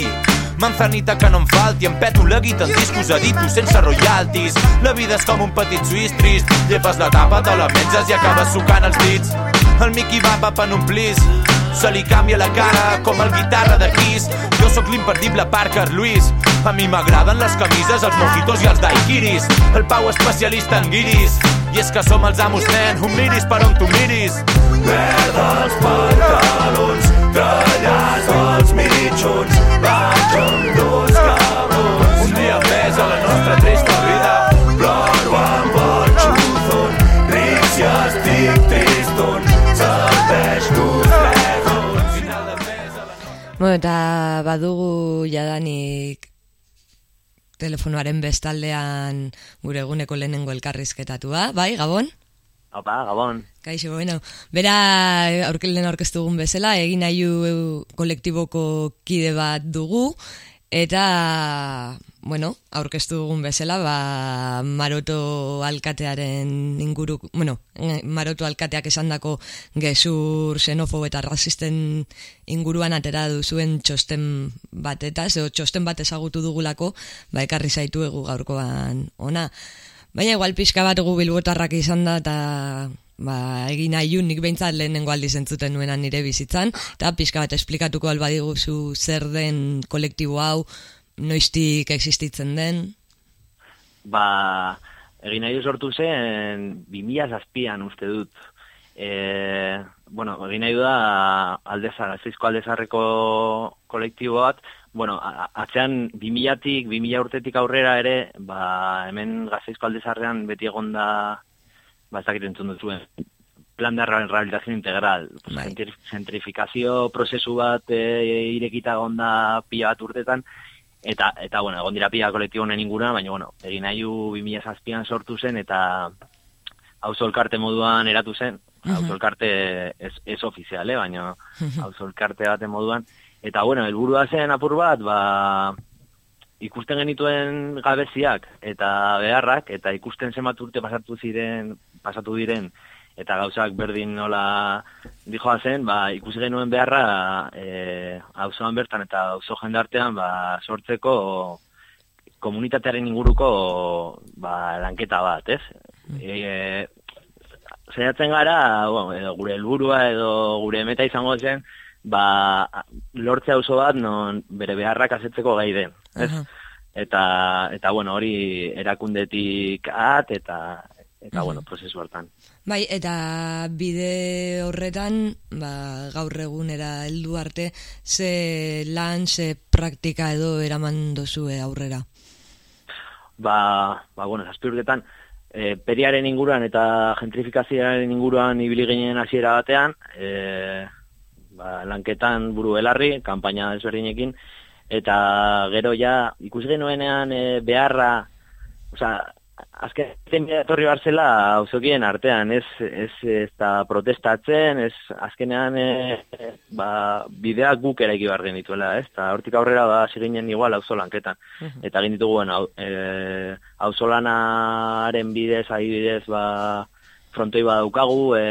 Manzanita que no em falti, em peto la guita en discos editos sense royalties. La vida és com un petit suís trist, lleves la tapa, te la menges i acabes sucant els dits. El Mickey va pa en un plis, se li canvia la cara com el guitarra de Kiss. Jo sóc l'imperdible Parker Lewis, a mi m'agraden les camises, els mojitos i els daiquiris. El Pau especialista en guiris, i és que som els amos, nen, un miris per on tu miris. Verda els pantalons, tallats els mitjons, vaig amb dos cabrons. Un dia més a la nostra trista vida, ploro amb el xufon, ric si estic triston, serveix-nos Bueno, eta badugu jadanik telefonoaren bestaldean gure eguneko lehenengo elkarrizketatua, bai, Gabon? Opa, Gabon. Kaixo, bueno, bera aurkelen aurkeztu dugun bezala, egin nahiu kolektiboko kide bat dugu, eta, bueno, aurkeztu dugun bezala, ba, Maroto alkatearen inguru, bueno, Maroto alkateak esandako gezur xenofobo eta rasisten inguruan atera duzuen txosten bat, eta zeo txosten bat ezagutu dugulako, ba, ekarri zaitu egu gaurkoan ona. Baina igual pixka bat gu bilbotarrak izan da, eta ba, egin nahi nik behintzat lehenengo aldiz entzuten nuenan nire bizitzan, eta pixka bat esplikatuko albadiguzu zer den kolektibo hau, noiztik existitzen den? Ba, egin nahi sortu zen, 2000 zazpian uste dut. E, bueno, egin nahi da aldezar, zeizko aldezarreko kolektibo bat, bueno, atzean 2000-tik, 2000 urtetik aurrera ere, ba, hemen gazeizko aldezarrean beti egon da, ba, ez dakit entzun duzuen, plan de rehabilitación integral. Bai. Gentrifikazio prozesu bat e, irekita egon da pila bat urtetan, eta, eta bueno, egon dira pila kolektibo honen inguna, baina, bueno, egin nahi 2000 zazpian sortu zen, eta auzo elkarte moduan eratu zen, auzo elkarte ez, ez ofiziale, baina Mhm. auzo elkarte baten moduan, eta bueno, helburua zen apur bat, ba, ikusten genituen gabeziak eta beharrak, eta ikusten zenbat urte pasatu ziren, pasatu diren, eta gauzak berdin nola dijoa zen, ba, ikusi genuen beharra e, auzoan bertan eta auzo jendartean ba, sortzeko komunitatearen inguruko ba, lanketa bat, ez? E, saiatzen gara, bueno, edo gure helburua edo gure meta izango zen, ba, lortze auzo bat non bere beharrak asetzeko gai den, ez? Aha. Eta, eta bueno, hori erakundetik at, eta, eta Mhm. bueno, prozesu hartan. Bai, eta bide horretan, ba, gaur egunera heldu arte, ze lan, ze praktika edo eraman dozue aurrera. ba, ba bueno, zazpi urtetan, e, periaren inguruan eta gentrifikazioaren inguruan ibili ginen hasiera batean, e, ba, lanketan buru belarri, kanpaina desberdinekin, eta gero ja, ikusi genuenean e, beharra, osea, azken etorri barzela auzokien artean, ez, ez, ez da protestatzen, ez azkenean e, ba, bideak guk eraiki behar genituela, ez? Eta hortik aurrera ba, zirinen igual auzo lanketan. Eta egin dituguen hau, e, auzolanaren bidez, adibidez, ba, frontoi badaukagu, e,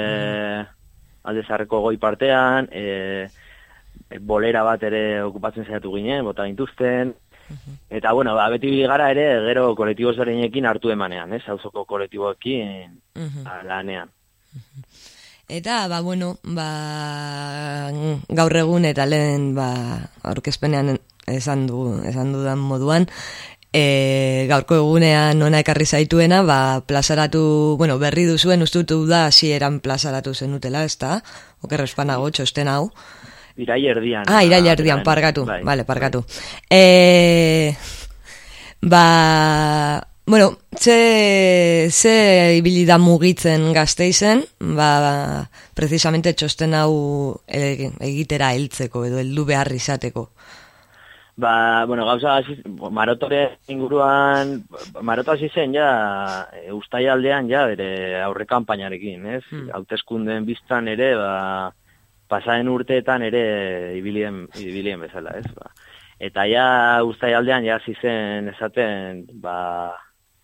alde zarreko goi partean, e, e, bolera bat ere okupatzen saiatu ginen, bota gintuzten, eta bueno, ba, beti gara ere, gero kolektibo ezberdinekin hartu emanean, ez, auzoko kolektiboekin lanean. Eta, ba, bueno, ba, gaur egun eta lehen, ba, aurkezpenean esan du, esan dudan moduan, e, gaurko egunean ona ekarri zaituena, ba, plazaratu, bueno, berri duzuen ustutu da hasieran plazaratu zenutela, ez da? Oker espanago, txosten hau. Irai erdian. Ah, irai erdian, pargatu, bai, vale, pargatu. E, ba, bueno, ze, ze ibili da mugitzen gazteizen, ba, precisamente txosten hau e, egitera heltzeko edo heldu behar izateko. Ba, bueno, gauza, marotore inguruan, maroto hasi zen, ja, e, ustai aldean, ja, bere aurre kanpainarekin, ez? Hmm. Hautezkunden biztan ere, ba, pasaren urteetan ere ibilien, ibilien bezala, ez? Ba. Eta ja, ustai aldean, ja, zen esaten, ba,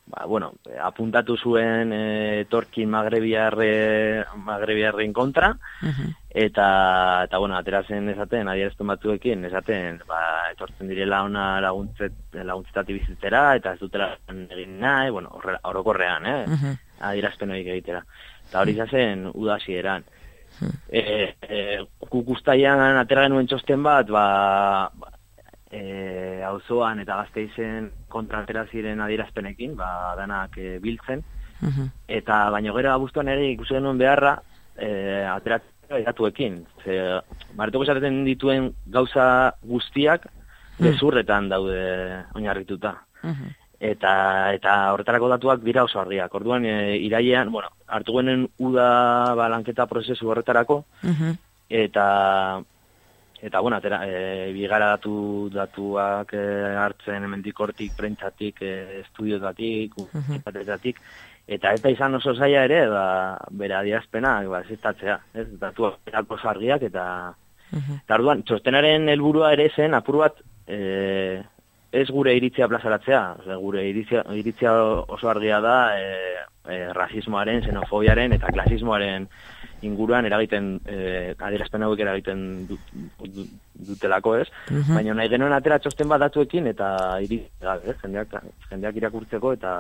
ba, bueno, apuntatu zuen e, torkin magrebiarre, magrebiarren kontra, eta, eta bueno, atera zen esaten, adierazten batzuekin, esaten, ba, etortzen direla ona laguntzet, laguntzetatik bizitzera, eta ez dutela egin nahi, bueno, orokorrean, eh? Mhm. adierazpen horiek egitera. Eta hori zen udasi eran. E, e, guk ustaian atera genuen txosten bat, ba, e, auzoan eta gazteizen kontra atera ziren adierazpenekin, ba, danak e, biltzen, eta baino gero abuztuan ere ikusi genuen beharra e, ateratzea datuekin. Ze, martuko esaten dituen gauza guztiak gezurretan daude oinarrituta. Eta eta horretarako datuak dira oso argiak. Orduan e, irailean, bueno, hartu genen uda ba, lanketa prozesu horretarako eta eta bueno, atera, e, bigara datu datuak e, hartzen hemendik hortik prentzatik, e, estudiotatik, universitateetatik eta ez da izan oso zaila ere, ba, bere adierazpenak ba, ez? Datuak oso argiak eta Eta orduan, txostenaren helburua ere zen, apur bat, e, ez gure iritzia plazaratzea, gure iritzia, iritzia oso argia da e, e, rasismoaren, xenofobiaren eta klasismoaren inguruan eragiten, e, adierazpen hauek eragiten du, du, dutelako ez, Mhm. baina nahi genuen atera txosten bat datuekin eta iritzia, ez, jendeak, jendeak irakurtzeko eta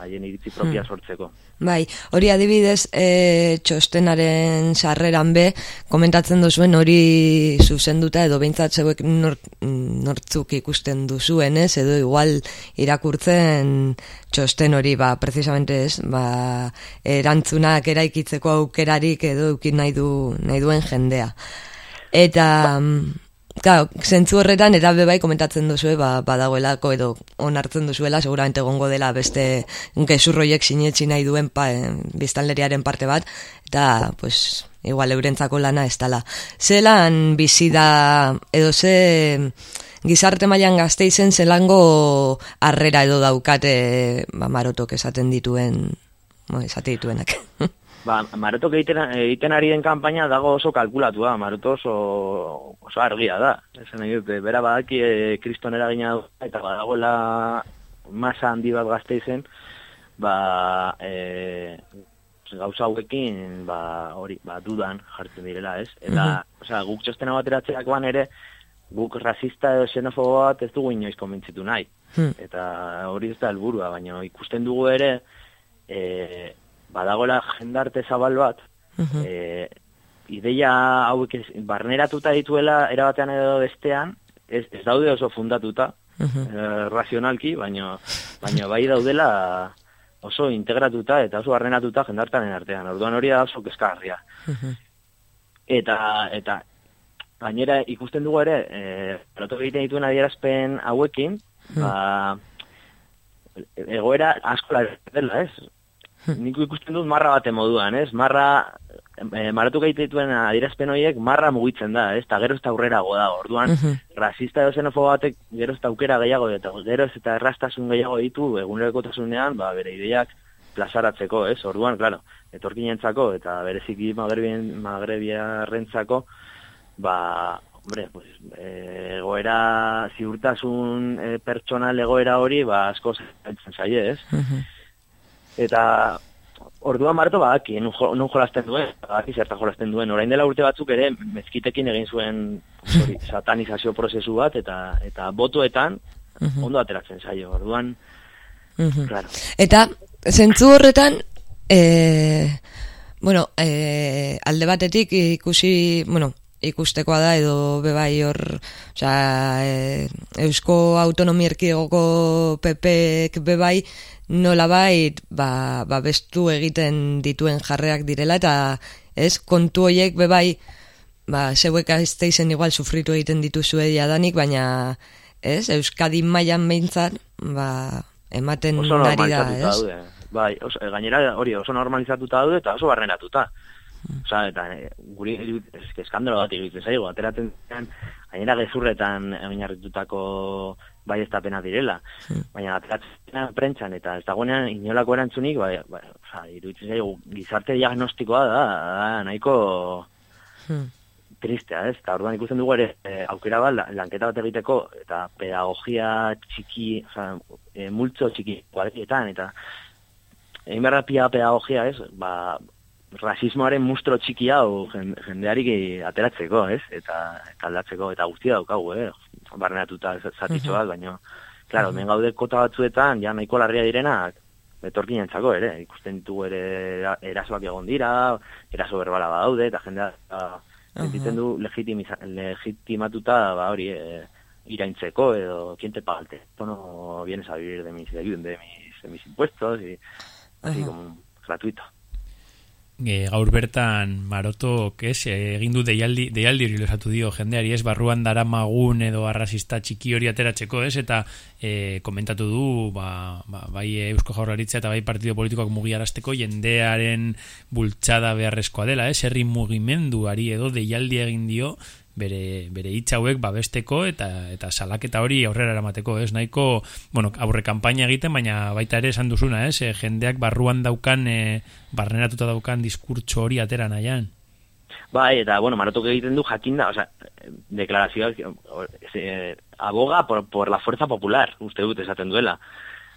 haien iritzi propia Hmm. sortzeko. Bai, hori adibidez e, txostenaren sarreran be, komentatzen duzuen hori zuzenduta edo behintzat zeuek nor, nortzuk ikusten duzuen, ez? Edo igual irakurtzen txosten hori, ba, precisamente ez, ba, erantzunak eraikitzeko aukerarik edo eukin nahi, du, nahi duen jendea. Eta, mm, Claro, zentzu horretan eta bebai komentatzen duzue ba, badagoelako edo onartzen duzuela seguramente egongo dela beste gezurroiek sinetsi nahi duen pa, eh, biztanleriaren parte bat eta pues igual eurentzako lana ez dala. Zelan bizi da edo ze gizarte mailan gazteizen zelango harrera edo daukate ba, marotok esaten dituen bueno, esate dituenak. Ba, Marotok egiten, egiten ari den kanpaina dago oso kalkulatua, Maroto oso, oso argia da. Esan nahi dut, bera badaki e, kriston eragina eta badagoela masa handi bat gazteizen, ba, e, gauza hauekin, ba, hori, ba, dudan jartzen direla, ez? Eta, osea, guk txostena bateratzerakoan ere, guk rasista edo xenofobo bat ez dugu inoiz konbentzitu nahi. Hmm. Eta hori ez da helburua, baina ikusten dugu ere, e, badagoela jendarte zabal bat, e, ideia hauek barneratuta dituela erabatean edo bestean, ez, ez daude oso fundatuta, eh, razionalki, baina, baina bai daudela oso integratuta eta oso barneratuta jendartaren artean. Orduan hori da oso kezkagarria. Eta, eta gainera ikusten dugu ere, e, proto egiten dituen adierazpen hauekin, ba, egoera asko dela, ez? Nik ikusten dut marra bate moduan, ez? Marra, e, maratu egiten dituen adierazpen horiek marra mugitzen da, ez? Eta gero ez da aurrerago da, orduan, rasista edo xenofo batek gero ez da aukera gehiago, eta gero ez eta errastasun gehiago ditu egunerokotasunean, ba, bere ideiak plazaratzeko, ez? Orduan, claro, etorkinentzako eta bereziki magrebien magrebiarrentzako, ba, hombre, pues, eh, egoera ziurtasun eh, pertsonal egoera hori, ba, asko zaitzen zaie, ez? Eta orduan marto badaki, nun jolasten duen, badaki zertan jolasten duen. Orain dela urte batzuk ere, mezkitekin egin zuen hori, satanizazio prozesu bat, eta eta botoetan ondo ateratzen zaio. Orduan, Mhm. claro. Eta zentzu horretan, e, bueno, e, alde batetik ikusi, bueno, ikustekoa da edo bebai hor, osea, e, Eusko Autonomia Erkidegoko PPek bebai nola bait, ba, ba bestu egiten dituen jarreak direla eta ez, kontu hoiek bebai ba, zeuek azteizen igual sufritu egiten dituzue jadanik, baina ez, Euskadi mailan behintzat, ba, ematen nari da, ez? daude. Bai, oso, gainera hori oso normalizatuta daude eta oso barrenatuta. Osa, eta e, guri eskandalo bat egiten zaigu, ateratzen zen, gainera gezurretan oinarritutako bai ez direla. Baina ateratzen prentxan eta ez dagoenean inolako erantzunik, bai, bai, osa, iruditzen zaigu, gizarte diagnostikoa da, da nahiko tristea, ez? Eta orduan ikusten dugu ere, e, aukera bat, la- lanketa bat egiteko, eta pedagogia txiki, oza, e, multzo txiki kuadrietan, eta egin behar da pia pedagogia, ez? Ba, rasismoaren mustro txiki hau jen- jendeari ateratzeko, ez? Eta, eta aldatzeko, eta guztia daukagu, eh? Barrenatuta zatitxo bat, baina, claro, hemen gaude kota batzuetan, ja nahiko larria direnak, etorkinentzako ere, ikusten ditugu ere era- erasoak egon dira, eraso berbala badaude, eta jendea sentitzen du legitimiza- legitimatuta, ba hori, e, iraintzeko, edo, ¿quién te paga el teléfono? Vienes a vivir de mis, de mis, de mis impuestos, y así Ajá. como gratuito. E, gaur bertan marotok, ez, egin du deialdi, deialdi hori lezatu dio jendeari, ez, barruan daramagun edo arrasista txiki hori ateratzeko, ez, eta e, komentatu du, ba, ba, bai Eusko Jaurlaritza eta bai partido politikoak mugiarazteko jendearen bultzada beharrezkoa dela, ez, herri mugimenduari edo deialdi egin dio, bere, bere hitz hauek babesteko eta eta salaketa hori aurrera eramateko, ez? Nahiko, bueno, aurre kanpaina egiten, baina baita ere esan duzuna, ez? E, jendeak barruan daukan e, barneratuta daukan diskurtso hori atera nahian. Bai, eta, bueno, marotok egiten du jakinda, o sea, deklarazioak, eh, aboga por, por la fuerza popular, uste dut esaten duela.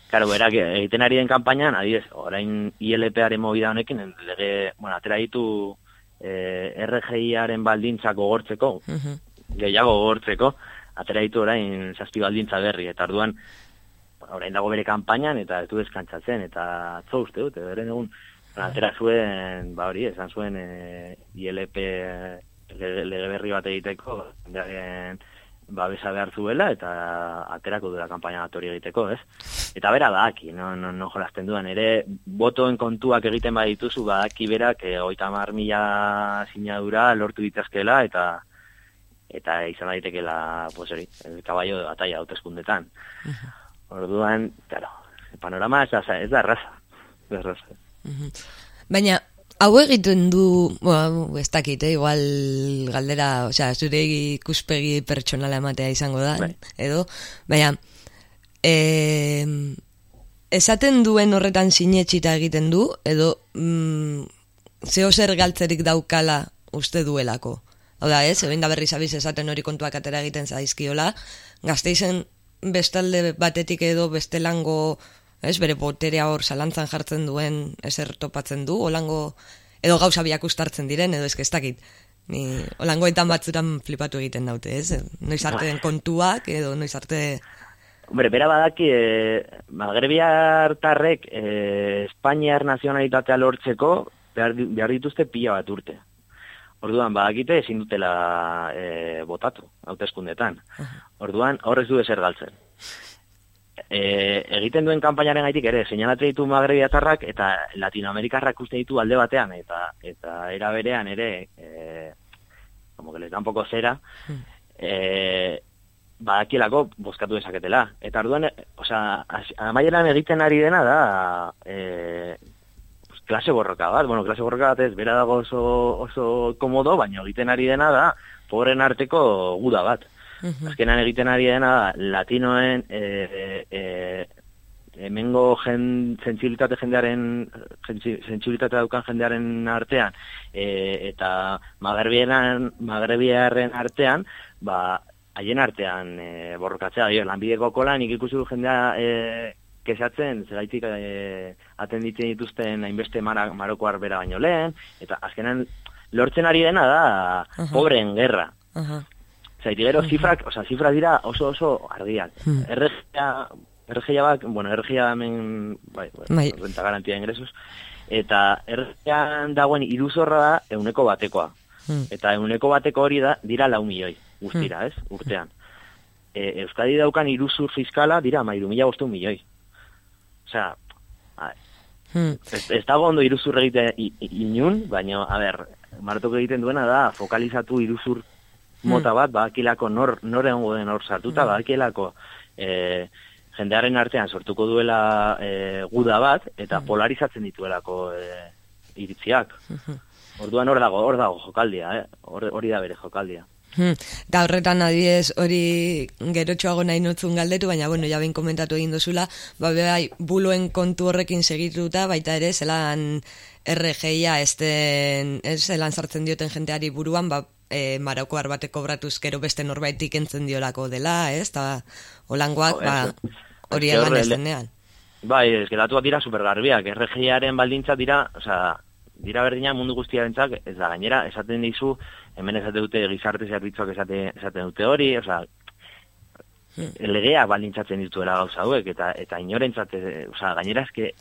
Claro, berak egiten ari den kanpainan, adibidez, orain ILP-aren movida honekin, lege, bueno, atera ditu eh, RGI-aren baldintzak gogortzeko, gehiago gogortzeko, atera ditu orain zazpi baldintza berri, eta orduan, orain dago bere kanpainan, eta ez du deskantzatzen, eta atzo uste dut, beren egun, atera zuen, ba hori, esan zuen e, ILP lege, lege berri bat egiteko, jendearen babesa behar zuela, eta aterako duela kanpaina bat hori egiteko, ez? Eta bera badaki, no, no, no jolasten duan, ere botoen kontuak egiten badituzu, badaki berak, e, oita mar mila sinadura lortu ditazkela, eta eta izan daitekela, pues hori, el caballo de batalla hauteskundetan. Orduan, claro, panorama ez da, ez da erraza. Ez da erraza. Baina, hau egiten du, bueno, ez dakit, eh, igual galdera, osea, zure ikuspegi pertsonala ematea izango da, edo, baina, eh, esaten duen horretan sinetxita egiten du, edo mm, zeo zer galtzerik daukala uste duelako. Hau da, ez, egin da berriz abiz esaten hori kontuak atera egiten zaizkiola, gazteizen bestalde batetik edo bestelango, ez, bere boterea hor zalantzan jartzen duen ezer topatzen du, olango, edo gauza biak ustartzen diren, edo ez ez dakit. Ni olangoetan batzutan flipatu egiten daute, ez? Noiz arte den kontuak, edo noiz arte... Hombre, bera badaki, e, magrebiartarrek e, Espainiar nazionalitatea lortzeko behar, behar dituzte pila bat urte. Orduan, badakite ezin dutela e, botatu, hauteskundetan. Orduan, horrez du ezer galtzen. E, egiten duen kanpainaren gaitik ere, seinalate ditu magrebiatarrak eta latinoamerikarrak uste ditu alde batean, eta eta era berean ere, e, como que les da un poco zera, e, badakielako bozkatu dezaketela. Eta orduan, e, osea, amaieran egiten ari dena da, e, pues, klase borroka bat, bueno, klase borroka bat ez, bera dago oso, oso komodo, baina egiten ari dena da, pobren arteko guda bat. Azkenan egiten ari dena da, latinoen, e, e, hemengo jen, sentsibilitate jendearen, sentsibilitate daukan jendearen artean, e, eta magrebiaren, magrebiaren artean, ba, haien artean e, borrokatzea, dio, lanbideko kolan ikusi du jendea e, kesatzen, zeraitik e, atenditzen dituzten hainbeste mara, marokoar bera baino lehen, eta azkenan lortzen ari dena da Aha. pobreen gerra. Aha. Zaiti gero, zifrak, oza, zifrak dira oso oso argiak. Hmm. RGA, RGA bak, bueno, RGA hemen, bai, bai, renta garantia ingresos, eta RGA dagoen iruzorra da euneko batekoa. Hmm. Eta euneko bateko hori da, dira lau milioi, guztira, ez, urtean. E, Euskadi daukan iruzur fiskala dira mairu mila bostu milioi. Osea, Hmm. ez, ez dago ondo iruzur egite inun, baina, a ber, marotok egiten duena da, fokalizatu iruzur mota bat, badakilako nor, nor egongo den hor sartuta, Hmm. badakilako e, jendearen artean sortuko duela e, guda bat, eta polarizatzen dituelako e, iritziak. Orduan hor dago, hor dago jokaldia, eh? Hor- hori da bere jokaldia. Hmm. Da horretan adibidez hori gerotxoago nahi notzun galdetu, baina bueno, ja behin komentatu egin dozula, ba bai, buloen kontu horrekin segituta, baita ere, zelan RGIa esten, zelan sartzen dioten jenteari buruan, ba, e, marokoar bate kobratuz gero beste norbaitik entzen diolako dela, ez, eta holangoak, ba, hori horre- ez denean. Bai, ez que datuak dira supergarbiak, RGIaren baldintza dira, osea, dira berdina mundu guztiarentzak, ez da gainera, esaten dizu, hemen esate dute gizarte zerbitzuak esate, esaten dute hori, osea, legea baldintzatzen dituela gauza hauek, eta eta inorentzat, eh, osea, gainera eske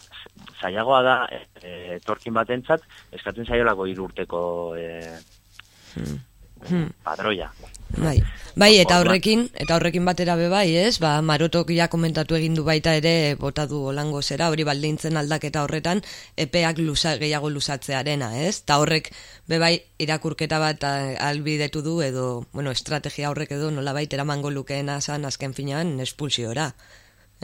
zailagoa da, e, etorkin batentzat, eskatzen zaiolako hiru urteko e, Hmm. Padroia. Bai, bai eta horrekin, eta horrekin batera be bai, ez? Ba, marotok ja komentatu egin du baita ere bota du olango zera, hori baldintzen aldaketa horretan epeak luza, gehiago luzatzearena, ez? Ta horrek be bai irakurketa bat albidetu du edo, bueno, estrategia horrek edo nolabait eramango lukeena san azken finean espulsiora.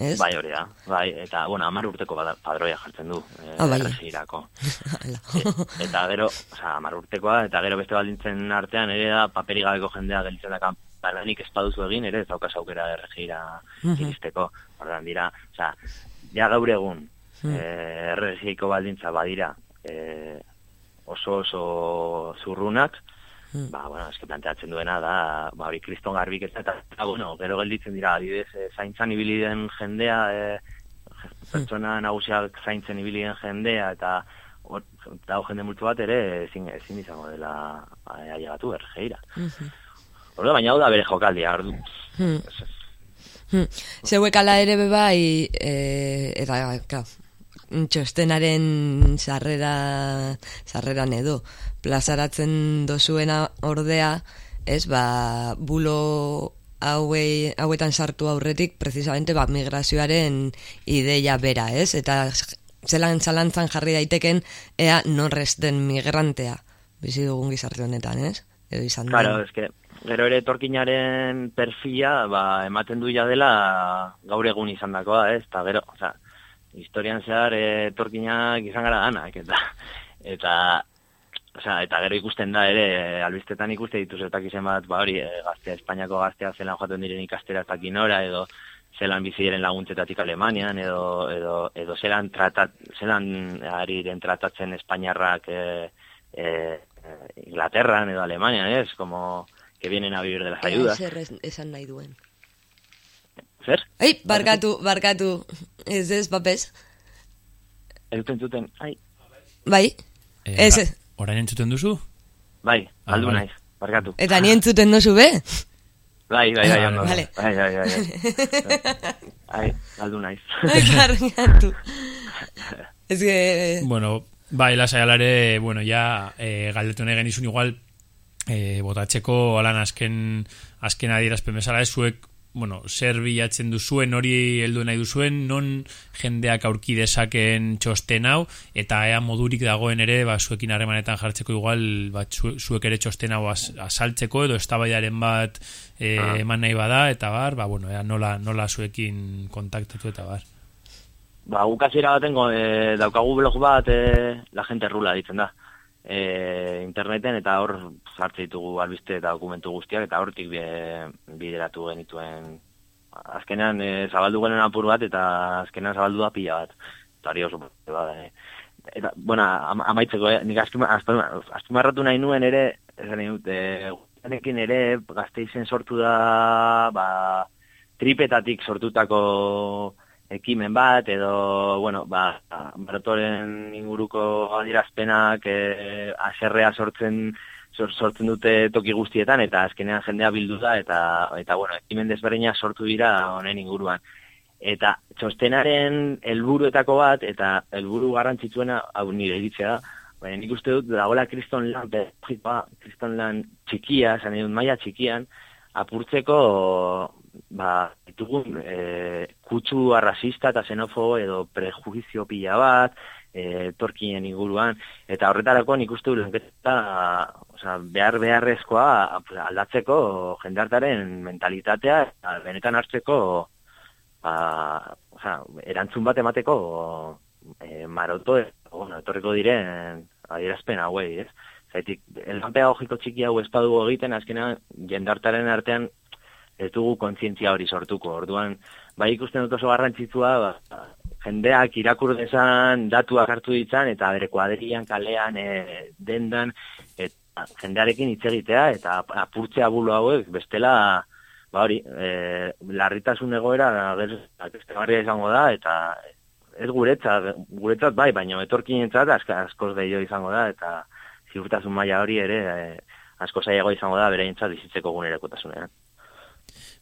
Ez? Bai, hori da. Bai, eta, bueno, amar urteko padroia jartzen du. E, Ah, bai. E, eta gero, osea, amar urtekoa, eta gero beste baldintzen artean ere da paperik gabeko jendea gelditzen da lanik ez baduzu egin, ere ez daukaz aukera RGIra Mhm. iristeko. Ordan dira, osea, ja gaur egun, Hmm. e, RGIko baldintza badira e, oso oso zurrunak, Hmm. ba, bueno, eske planteatzen duena da, ba, hori kriston garbik ez da, eta, eta, bueno, gero gelditzen dira, adibidez, e, zaintzan ibili den jendea, e, pertsona nagusiak zaintzen ibili den jendea, eta hor, dago jende multu bat ere, ezin, ezin izango dela e, ailegatu ergeira. Mhm. Ordu, baina hau da bere jokaldia, ordu. Hmm. Hmm. Zeuek ala ere be bai, e, eta, ka, txostenaren sarrera, sarreran edo, plazaratzen dozuena ordea, ez, ba, bulo haue, hauetan sartu aurretik, precisamente, ba, migrazioaren ideia bera, ez, eta zelan zalantzan jarri daiteken, ea norrez den migrantea, bizi dugun gizarte honetan, ez? Edo izan den. Claro, es que gero ere etorkinaren perfila ba, ematen du ja dela gaur egun izandakoa, ez? Ta gero, osea, historian zehar eh, etorkinak izan gara danak eta eta osea, eta gero ikusten da ere eh, albistetan ikuste dituz eta izen bat, ba hori, eh, gaztea Espainiako gaztea zelan joaten diren ikastera ez dakinora edo zelan bizi diren laguntzetatik Alemanian edo edo edo zelan tratat zelan ari diren tratatzen Espainiarrak eh, eh, Inglaterran edo Alemanian, es como que vienen a vivir de las ayudas. Zer ez- esan nahi duen. Zer? Ei, barkatu, barkatu. Ez ez, papez. Ez duten zuten, ai, Bai? Eh, Ez, ez. Orain entzuten duzu? bai, Ah, aldu vale. naiz, barkatu. Eta ni entzuten dozu be? Bai, bai, bai, Ah, ondo. vale. bai, bai, bai, bai. Ai, aldu naiz. Kargatu. Ez que... Bueno, bai, lasai alare, bueno, ja, eh, galdetu nahi genizun igual, eh, botatzeko alan azken, azken adierazpen bezala, ez zuek, bueno, zer bilatzen duzuen, hori heldu nahi duzuen, non jendeak aurki dezaken txosten hau, eta ea modurik dagoen ere, ba, zuekin harremanetan jartzeko igual, ba, zu- zuek ere txosten hau az- azaltzeko, edo eztabaidaren bat eh, Ah. eman nahi bada, eta bar, ba, bueno, ea nola, nola zuekin kontaktatu eta bar. Ba, guk hasiera batengo, e, daukagu blog bat, e, la gente rula ditzen da. E, interneten eta hor sartze ditugu albiste eta dokumentu guztiak eta hortik bi- bideratu genituen azkenean e, zabaldu genen apur bat eta azkenean zabaldu da pila bat. Eta hori oso bada, e. Eta, bueno, ama- amaitzeko, eh? nik azpima- azpima- azpimarratu nahi nuen ere, esan dut, e, ere gazteizen sortu da, ba, tripetatik sortutako ekimen bat, edo, bueno, ba, maratoren inguruko adierazpenak e, aserrea sortzen sor- sortzen dute toki guztietan, eta azkenean jendea bildu da, eta, eta bueno, ekimen desberdinak sortu dira honen inguruan. Eta txostenaren helburuetako bat, eta helburu garrantzitsuena, hau nire iritzea da, Baina nik uste dut, dagoela kriston lan, pedagogikoa, kriston lan txikia, edun maia txikian, apurtzeko, ba, ditugun, e, kutsu arrasista eta xenofobo edo prejuizio pila bat, e, torkien inguruan, eta horretarako nik uste lanketa, osea, behar beharrezkoa aldatzeko jendartaren mentalitatea, eta benetan hartzeko, ba, osea, erantzun bat emateko e, maroto, e, bueno, etorriko diren adierazpen hauei, ez? Zaitik, elan pedagogiko txiki hau espadu egiten, azkenean jendartaren artean ez dugu kontzientzia hori sortuko. Orduan, bai ikusten dut oso garrantzitsua, ba, jendeak irakur desan datuak hartu ditzan, eta bere kuadrian, kalean, e, dendan, eta jendearekin hitz egitea, eta apurtzea bulo hauek, bestela, ba hori, e, larritasun egoera, gero, barria izango da, eta ez guretzat, guretzat bai, baina etorkinentzat asko, askoz gehiago izango da, eta ziurtasun maila hori ere e, asko zailago izango da bereintzat bizitzeko gunerekotasunean.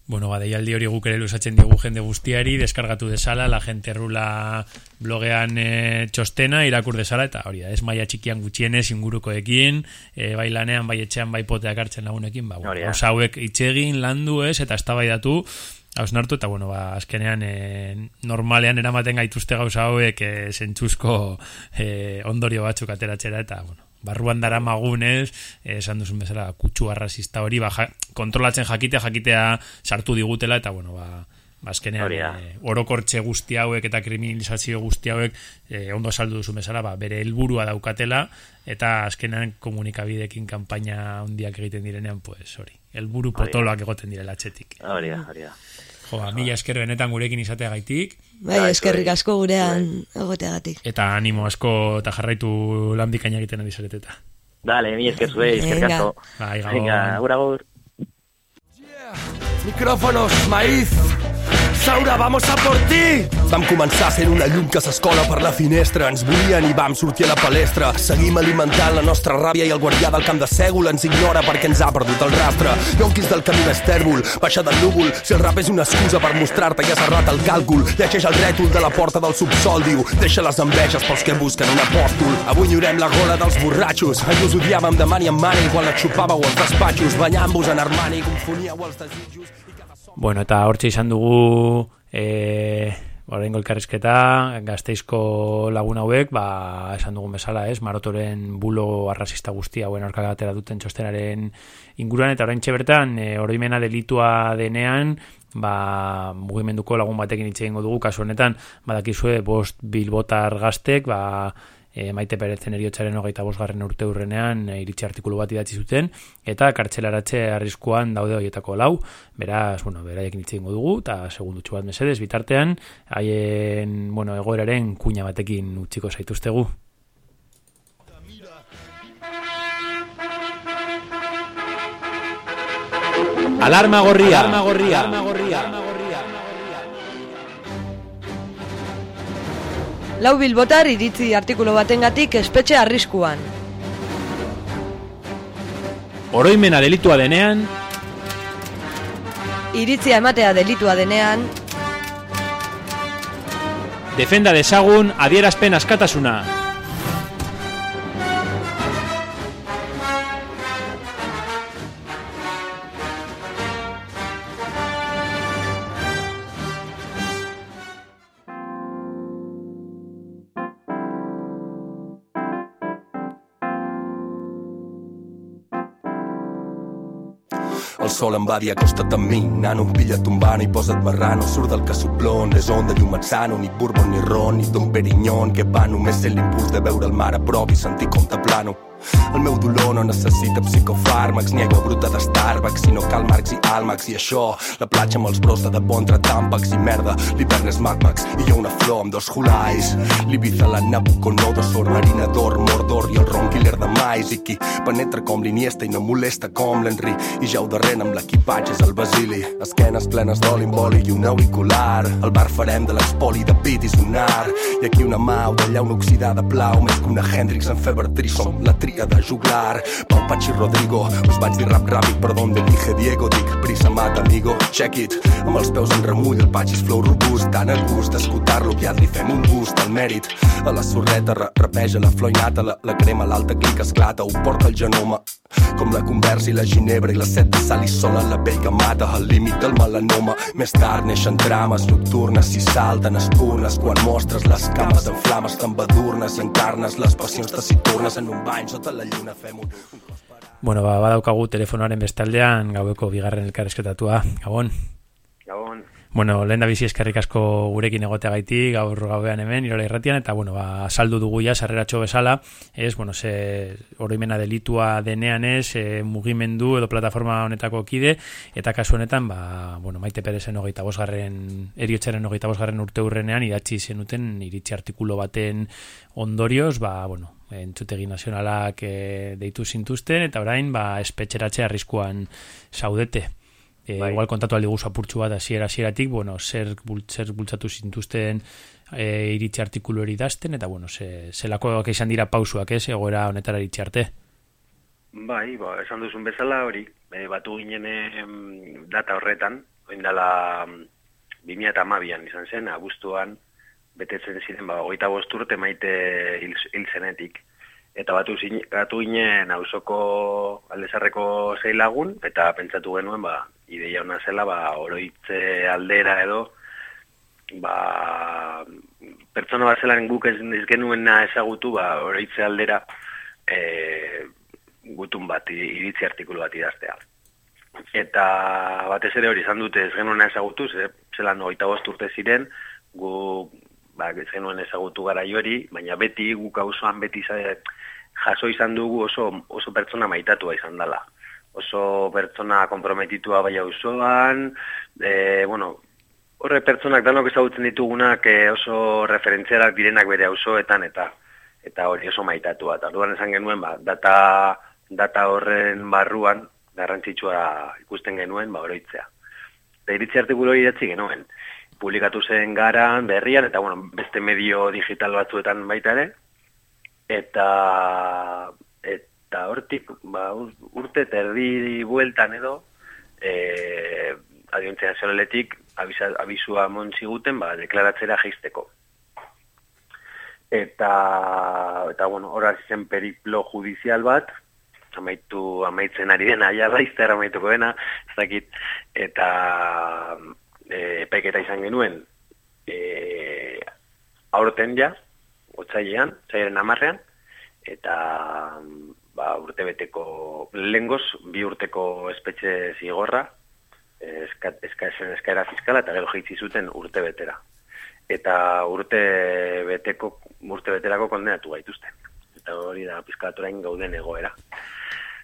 Bueno, ba, deialdi hori guk ere lusatzen digu jende guztiari, deskargatu desala, la gente rula blogean e, txostena, irakur desala, eta hori da, ez maia txikian gutxienez ingurukoekin, e, bai lanean, bai etxean, bai poteak hartzen lagunekin, ba, bueno, hauek itxegin, landu ez, eta eztabaidatu hausnartu, eta bueno, ba, azkenean e, normalean eramaten gaituzte gauza hauek e, zentzuzko e, ondorio batzuk ateratzera, eta bueno, barruan dara magunez, eh, esan duzun bezala, kutsu arrasista hori, ba, ja, kontrolatzen jakitea, jakitea sartu digutela, eta, bueno, ba, bazkenean, e, orokortxe guzti hauek eta kriminalizazio guzti hauek e, ondo saldu duzu bezala, ba, bere helburua daukatela, eta azkenean komunikabidekin kanpaina ondiak egiten direnean, pues, hori, helburu potoloak egoten direla atxetik. Hori da, hori da. Jo, mila esker benetan gurekin izateagaitik. Bai, eskerrik asko gurean egoteagatik. Eta animo asko eta jarraitu lan bikaina egiten ari zareteta. Dale, mi esker zue, eskerrik asko. Bai, Venga, agur agur. Micrófonos, maíz. Saura, vamos a por ti! Vam començar sent una llum que s'escola per la finestra. Ens volien i vam sortir a la palestra. Seguim alimentant la nostra ràbia i el guardià del camp de sègol ens ignora perquè ens ha perdut el rastre. Yonquis del camí més tèrbol, baixa del núvol. Si el rap és una excusa per mostrar-te i has errat el càlcul, llegeix el rètol de la porta del subsol, diu. Deixa les enveges pels que busquen un apòstol. Avui enyorem la gola dels borratxos. Ahir us odiàvem de mani en mani quan la xupàveu als despatxos, banyant-vos en Armani, confoníeu els desitjos... Bueno, eta hortxe izan dugu e, Horrengo elkarrizketa gazteizko lagun hauek ba, esan dugun bezala, ez? Marotoren bulo arrasista guztia hauen aurkagatera duten txostenaren inguruan eta orain bertan e, oroimena delitua denean ba, mugimenduko lagun batekin hitz egingo dugu kasu honetan badakizue bost bilbotar gaztek ba, e, maite peretzen eriotzaren hogeita bosgarren urte urrenean e, iritsi artikulu bat idatzi zuten, eta kartzelaratze arriskuan daude horietako lau, beraz, bueno, beraiekin hitz dugu, eta segundutxu bat mesedez, bitartean, haien, bueno, egoeraren kuña batekin utziko zaituztegu. Alarma gorria. Alarma gorria. Alarma gorria. Lau bilbotar iritzi artikulu batengatik espetxe arriskuan. Oroimena delitua denean, Iritzia ematea delitua denean, defenda desagun adierazpen askatasuna. Sol em va dir acosta't amb mi, nano, pilla't un vano i posa't marrano. Surt del casoplón, les on de llum sano, ni bourbon ni ron, ni Don Perignon, que va només sent l'impuls de veure el mar a prop i sentir com te plano. El meu dolor no necessita psicofàrmacs ni aigua bruta de Starbucks, sinó Marx i Almax i això, la platja amb els bros de debò entre tàmpacs i merda, l'hivern és Mad Max i jo una flor amb dos hulais, l'Ibiza, la Nabucodonosor, Marinador, Mordor i el Ron Killer de Mais. I qui penetra com l'Iniesta i no molesta com l'Henry. I ja ho darrere amb l'equipatge és el Basili, esquenes plenes d'oli amb oli i un auricular, el bar farem de l'espoli de pit i sonar. I aquí una mà o d'allà una oxidada plau més que una Hendrix en febre trist som la tri tria de juglar. Pau Pachi Rodrigo, us vaig dir rap ràpid, però d'on dije Diego, dic prisa mat amigo, check it. Amb els peus en remull, el Pachi és flow robust, tan a gust d'escoltar-lo, aviat li fem un gust al mèrit. A la sorreta re rapeja la floinata, la, la crema, l'alta clic esclata, ho porta el genoma. Com la conversa i la ginebra i la set de sal i sol a la pell que mata al límit del melanoma. Més tard neixen trames nocturnes i salten espurnes quan mostres les cames en flames t'embadurnes i encarnes les passions taciturnes en un bany sota la lluna fem un... Bueno, ba, badaukagu telefonoaren bestaldean gaueko bigarren elkarrezketatua. Gabon. Gabon. Bueno, lehen da bizi eskerrik asko gurekin egoteagaiti gaur gauean hemen, irola irratian, eta, bueno, ba, saldu dugu ja, sarreratxo bezala, ez, bueno, ze oroimena delitua denean ez, e, mugimendu edo plataforma honetako kide, eta kasu honetan, ba, bueno, maite perezen hogeita bosgarren, eriotxaren hogeita bosgarren urte hurrenean, idatzi zenuten iritsi artikulo baten ondorioz, ba, bueno, entzutegi nazionalak e, deitu zintuzten, eta orain, ba, espetxeratze arriskuan saudete. E, Bai. Igual kontatu aldi guzu apurtxu bat hasiera hasieratik, bueno, zer, zer bultzatu zintuzten e, iritsi artikulu hori idazten, eta bueno, ze, zelakoak izan dira pausuak, ez, egoera honetara iritsi arte. Bai, ba, esan duzun bezala hori, e, batu ginen em, data horretan, oindala 2008an izan zen, abuztuan, betetzen ziren, ba, goita urte maite hil, hil zenetik. Eta batu, zin, batu ginen auzoko aldezarreko zei lagun, eta pentsatu genuen, ba, ideia ona zela, ba, oroitze aldera edo, ba, pertsona bat zelan guk ez, ez genuena ezagutu, ba, oroitze aldera, e, gutun bat, iritzi artikulu bat idaztea. Eta batez ere hori izan dute ez genuena ezagutu, ze, zelan hogeita bost urte ziren, gu ba, ez genuen ezagutu gara hori, baina beti guk auzoan beti za- jaso izan dugu oso, oso pertsona maitatua izan dela. Oso pertsona komprometitua bai auzoan, e, bueno, horre pertsonak danok ezagutzen ditugunak e, oso referentziarak direnak bere auzoetan eta eta hori oso maitatua. Eta orduan esan genuen, ba, data, data horren barruan garrantzitsua ikusten genuen, ba, oroitzea. Eta iritzi artikulu hori idatzi genuen. Publikatu zen garan, berrian, eta bueno, beste medio digital batzuetan baita ere. Eta, eta hortik, ba, ur- urte terdi bueltan edo, e, adiontzea nazionaletik abisa, abisua montziguten, ba, deklaratzera geisteko. Eta, eta bueno, hor hasi zen periplo judizial bat, amaitu, amaitzen ari dena, ja laizter amaituko dena, ez dakit, eta e, epaiketa izan genuen, e, aurten ja, otzailean, otzailean amarrean, eta ba, urtebeteko lengoz, bi urteko espetxe zigorra, eska, eska, eskaera fiskala, eta gero jaitzi zuten urtebetera. Eta urte beteko, urte beterako kondenatu gaituzten. Eta hori da pizkalatorain gauden egoera.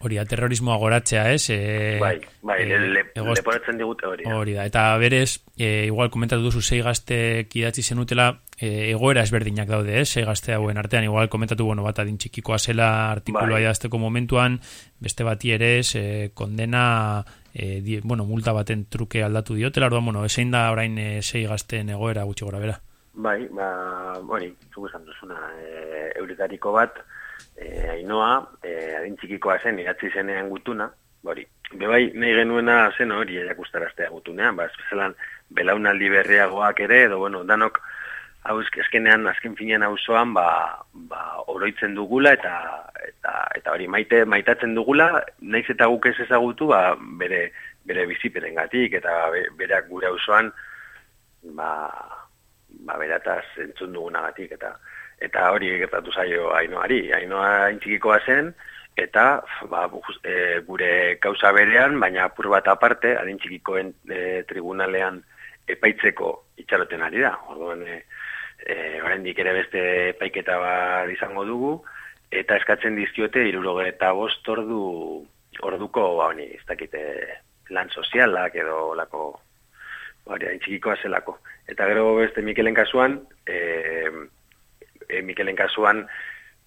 Hori da, terrorismoa goratzea, ez? E, Bai, bai, e, le, le, egoz- leporatzen digute hori da. Hori da, eta berez, e, igual komentatu duzu sei gaztek idatzi zenutela, e, egoera ezberdinak daude, ez? Sei gazte hauen artean, igual komentatu, bueno, bat adin txikikoa zela artikulua Bai. idazteko momentuan, beste bati ere, ez, e, kondena, e, di, bueno, multa baten truke aldatu diotela, orduan, bueno, ezein da orain e, sei gazten egoera gutxi gora bera. Bai, ba, hori, zugu esan duzuna, e, euretariko bat, e, ainoa, e, adin txikikoa zen, idatzi zenean gutuna, hori, bebai nahi genuena zen hori erakustaraztea gutunean, ba, espezalan belaunaldi berriagoak ere, edo, bueno, danok, hau esk- eskenean, azken finean auzoan ba, ba, oroitzen dugula, eta, eta, eta hori, maite, maitatzen dugula, naiz eta guk ez ezagutu, ba, bere, bere biziperengatik eta be- berak gure auzoan ba, ba berataz entzun dugunagatik eta eta hori gertatu zaio Ainoari. Ainoa intxikikoa zen eta ba, e, gure kausa berean, baina apur bat aparte, adin txikikoen e, tribunalean epaitzeko itxaroten ari da. Orduan, e, e, oraindik ere beste epaiketa bat izango dugu, eta eskatzen dizkiote irurogeta bost ordu orduko ba, honi, ez dakite lan sozialak edo lako hori hain zelako. Eta gero beste Mikelen kasuan, e, e, Mikelen kasuan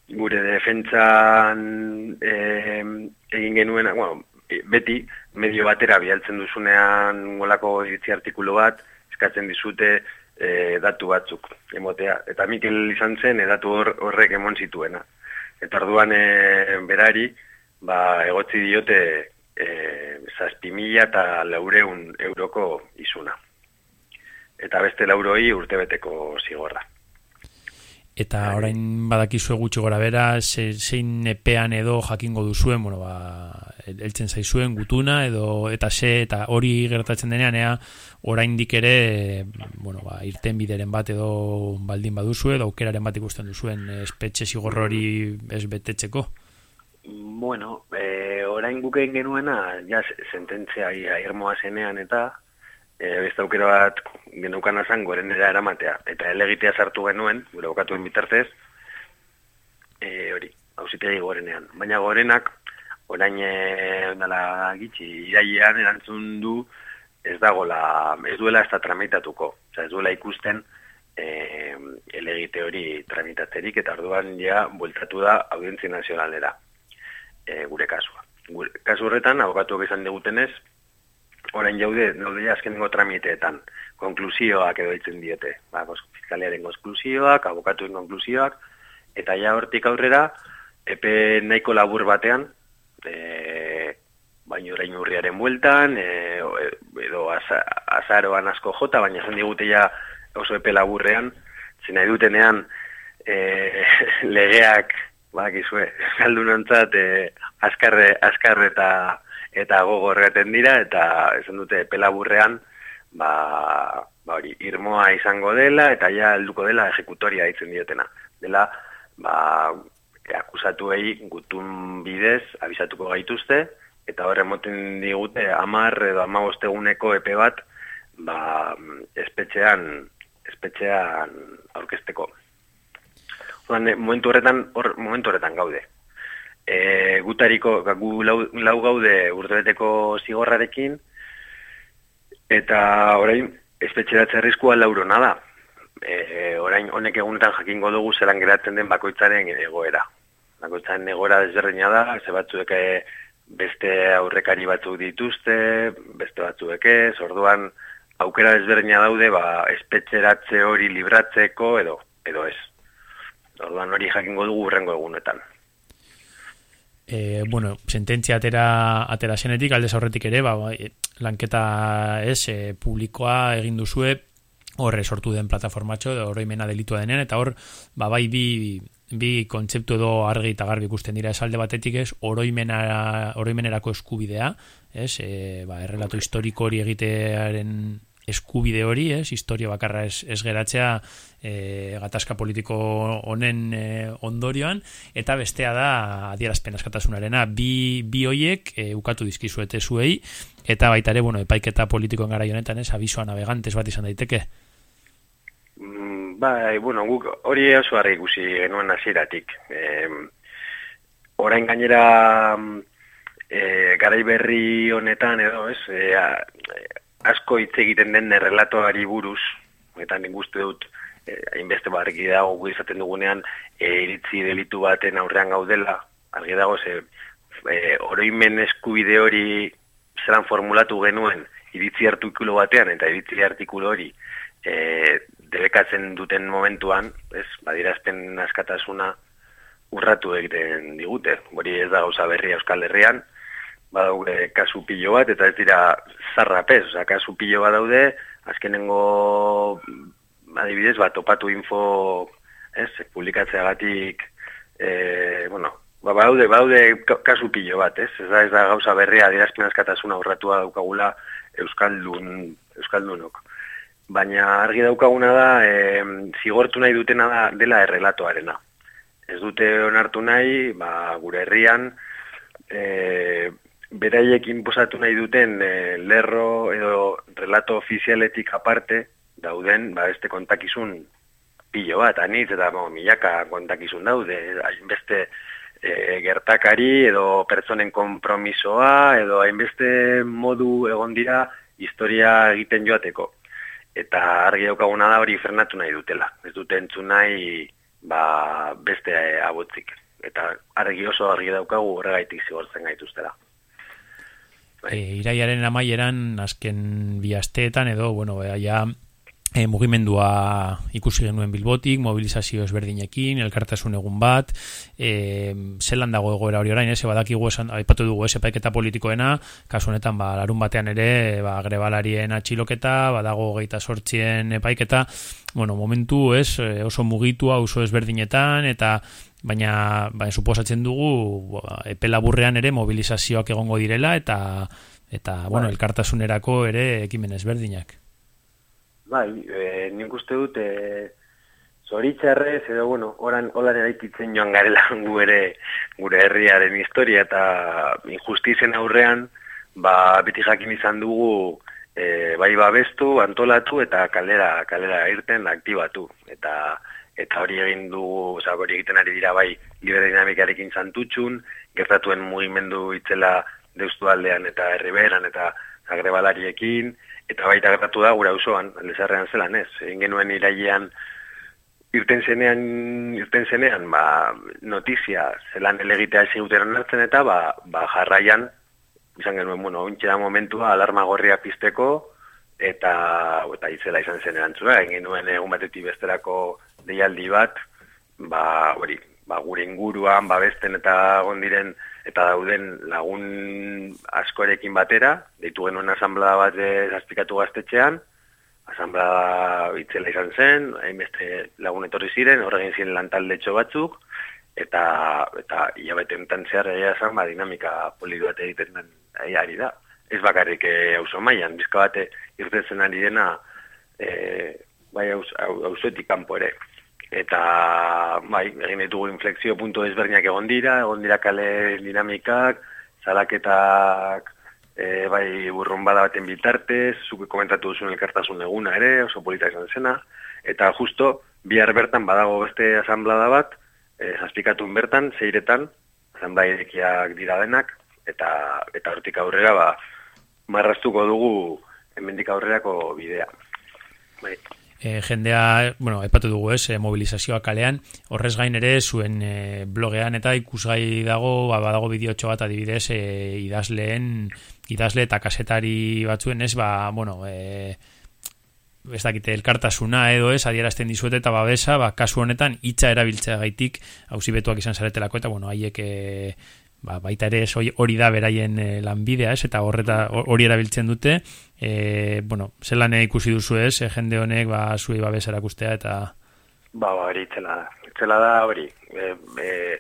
gure defentzan e, egin genuen, bueno, beti medio batera bialtzen duzunean golako iritzi artikulu bat, eskatzen dizute e, datu batzuk emotea. Eta Mikel izan zen, e, datu hor, horrek emon zituena. Eta orduan e, berari, ba, egotzi diote e, zazpi mila eta laureun euroko izuna. Eta beste lauroi urtebeteko zigorra. Eta orain badakizue gutxi gora bera, ze, zein epean edo jakingo duzuen, bueno, ba, eltzen zaizuen gutuna, edo eta ze, eta hori gertatzen denean, ea, orain ere, bueno, ba, irten bideren bat edo baldin baduzue, edo aukeraren bat ikusten duzuen espetxe zigorro hori ez betetzeko? Bueno, e, orain gukein genuena, ja, sententzia irmoa zenean eta, e, beste aukera bat genukan azan gorenera eramatea. Eta elegitea sartu genuen, gure bokatuen bitartez, e, hori, hausitegi gorenean. Baina gorenak, orain e, ondala gitxi, irailean erantzun du ez dagola, ez duela ez da tramitatuko. Osa, ez duela ikusten e, elegite hori tramitatzerik, eta orduan ja bueltatu da audientzi nazionalera e, gure kasua. Gure, kasu horretan, abokatuak izan digutenez, orain jaude, daude azkenengo tramiteetan, konklusioak edo ditzen diote. Ba, fiskaliaren konklusioak, abokatuen konklusioak, eta ja hortik aurrera, epe nahiko labur batean, e, baino orain urriaren bueltan, e, edo azaroan asko jota, baina esan digute ja oso epe laburrean, zena dutenean e, legeak, bakizue, galdunantzat, e, azkarre, azkarre eta eta gogorreten dira, eta esan dute pelaburrean, ba, ba hori, irmoa izango dela, eta ja helduko dela ejekutoria ditzen diotena. Dela, ba, akusatuei gutun bidez abisatuko gaituzte, eta horre moten digute amar edo amagosteguneko epe bat, ba, espetxean, espetxean aurkesteko. momentu horretan, hor, momentu horretan gaude e, gutariko gu lau, lau gaude urtebeteko zigorrarekin eta orain espetxeratze arriskua lauro nada. E, orain honek egunetan jakingo dugu zelan geratzen den bakoitzaren egoera. Bakoitzaren egoera desberdina da, ze batzuek e, beste aurrekari batzuk dituzte, beste batzuek ez, orduan aukera desberdina daude ba, espetxeratze hori libratzeko edo edo ez. Orduan hori jakingo dugu urrengo egunetan e, bueno, sententzia atera, atera zenetik, alde horretik ere, ba, ba, lanketa ez, e, publikoa egin duzue, horre sortu den plataformatxo, oroimena delitua denean, eta hor, ba, bai bi, bi kontzeptu edo argi eta garbi ikusten dira esalde batetik ez, oroimena, oroimenerako eskubidea, ez, e, ba, errelato historiko hori egitearen eskubide hori, ez, historia bakarra ez, ez geratzea e, gatazka politiko honen e, ondorioan, eta bestea da adierazpen askatasunarena, bi, bi hoiek e, ukatu dizkizuete zuei, eta baita ere, bueno, epaiketa politikoen gara honetan ez, abisoa navegantes bat izan daiteke? Mm, bai, bueno, guk hori oso harri ikusi genuen hasieratik. E, orain gainera e, garai berri honetan edo, ez, e, asko hitz egiten den errelatoari buruz, eta nik uste dut, eh, hainbeste eh, argi dago izaten dugunean, iritzi delitu baten aurrean gaudela, argi dago, ze, eh, oroimen eskubide hori zelan formulatu genuen, iritzi artikulo batean, eta iritzi artikulo hori, eh, debekatzen duten momentuan, ez, badirazten askatasuna, urratu egiten digute, hori ez da gauza berria Euskal Herrian, badaude kasu pilo bat, eta ez dira zarrapez, oza, kasu pilo bat daude, azkenengo adibidez, bat topatu info, ez, publikatzeagatik, e, bueno, ba, baude, baude kasu pilo bat, ez, ez da, ez da gauza berria, dirazpen askatasuna aurratua daukagula Euskaldun, Euskaldunok. Baina argi daukaguna da, e, zigortu nahi dutena da dela errelatoarena. Ez dute onartu nahi, ba, gure herrian, e, beraiek inposatu nahi duten e, lerro edo relato ofizialetik aparte dauden ba este kontakizun pilo bat anitz eta bo, milaka kontakizun daude hainbeste e, gertakari edo pertsonen konpromisoa edo hainbeste modu egon dira historia egiten joateko. Eta argi daukaguna da hori fernatu nahi dutela. Ez dute entzun nahi ba, beste abotzik. Eta argi oso argi daukagu horregaitik zigortzen gaituztela e, iraiaren amaieran azken bi asteetan edo bueno ja e, mugimendua ikusi genuen bilbotik, mobilizazio ezberdinekin, elkartasun egun bat, e, zelan dago egoera hori orain, ez, badakigu esan, aipatu dugu, ez, epaiketa politikoena, kasu honetan, ba, larun batean ere, ba, grebalarien atxiloketa, badago geita sortzien epaiketa, bueno, momentu, ez, oso mugitua, oso ezberdinetan, eta baina, baina suposatzen dugu, ba, epe laburrean ere mobilizazioak egongo direla, eta, eta, bueno, bai. elkartasunerako ere ekimen ezberdinak. Bai, e, nik uste dut, e, zoritzarrez, edo, bueno, oran, holan eraikitzen joan garela gure, gure herriaren historia eta injustizen aurrean, ba, beti jakin izan dugu, e, bai babestu, antolatu eta kalera, kalera irten aktibatu. Eta, eta hori egin du, oza, hori egiten ari dira bai, libera dinamikarekin zantutxun, gertatuen mugimendu itzela deustu aldean eta herriberan eta agrebalariekin, eta baita gertatu da gura auzoan lezarrean zelan ez, egin genuen irailean irten zenean, irten zenean, ba, notizia zelan elegitea ezin uteren hartzen eta ba, ba jarraian, izan genuen, bueno, da momentua alarma gorria pizteko, eta eta itzela izan zen erantzuna, egin genuen egun batetik besterako deialdi bat, ba, hori, ba, gure inguruan, babesten eta gondiren eta dauden lagun askorekin batera, deitu genuen asamblea bat zazpikatu gaztetxean, asamblea itzela izan zen, hainbeste lagun etorri ziren, horregin ziren lantalde batzuk, eta eta hilabete enten zehar egia esan, ba, dinamika poliduat egiten den ari da. Ez bakarrik hauzo eh, maian, bizka bate irtetzen ari dena, eh, bai hauzoetik kanpo ere eta bai, egin ditugu inflexio punto ezberdinak egon dira, egon dira kale dinamikak, zalaketak e, bai burrun bada baten bitartez, zuke komentatu duzun elkartasun eguna ere, oso polita izan zena, eta justo bihar bertan badago beste asamblada bat, e, zazpikatun bertan, zeiretan, asamblaidekiak dira denak, eta eta hortik aurrera ba, marrastuko dugu hemendik aurrerako bidea. Bai e, jendea, bueno, epatu dugu ez, e, mobilizazioa kalean, horrez gain ere zuen e, blogean eta ikusgai dago, ba, badago bideotxo bat adibidez e, idazleen, idazle eta kasetari batzuen ez, ba, bueno, e, ez dakite elkartasuna edo ez, adierazten dizuet eta babesa, ba, kasu honetan hitza erabiltzea gaitik, hausi betuak izan zaretelako eta, bueno, haiek e, ba, baita ere hori da beraien e, lanbidea, ez, eta horreta hori erabiltzen dute, e, bueno, zelan ikusi duzu ez, e, jende honek, ba, zuei babes erakustea, eta... Ba, ba, hori itzela itzela da, hori, e, e,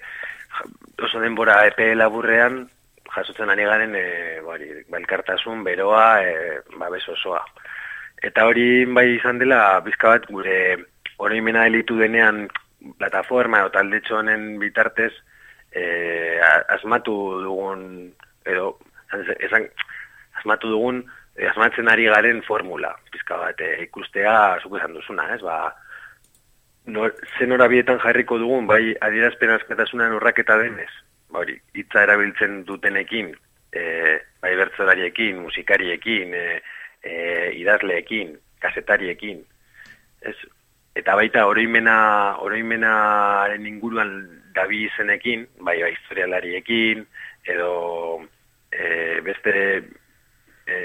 oso denbora epe laburrean, jasotzen ari garen, e, bari, balkartasun, beroa, e, babes osoa. Eta hori bai izan dela, bizka bat, gure oroimena elitu denean, plataforma, o talde honen bitartez, e, asmatu dugun edo esan asmatu dugun e, asmatzen ari garen formula pizka bat e, ikustea zuk esan duzuna, ez? Ba no zenora bietan jarriko dugun bai adierazpen askatasunan urraketa denez. Ba hori, hitza erabiltzen dutenekin, e, bai bertsolariekin, musikariekin, e, e, idazleekin, kasetariekin. Ez, eta baita oroimena oroimenaren inguruan dabi izenekin, bai, bai, historialariekin, edo e, beste e,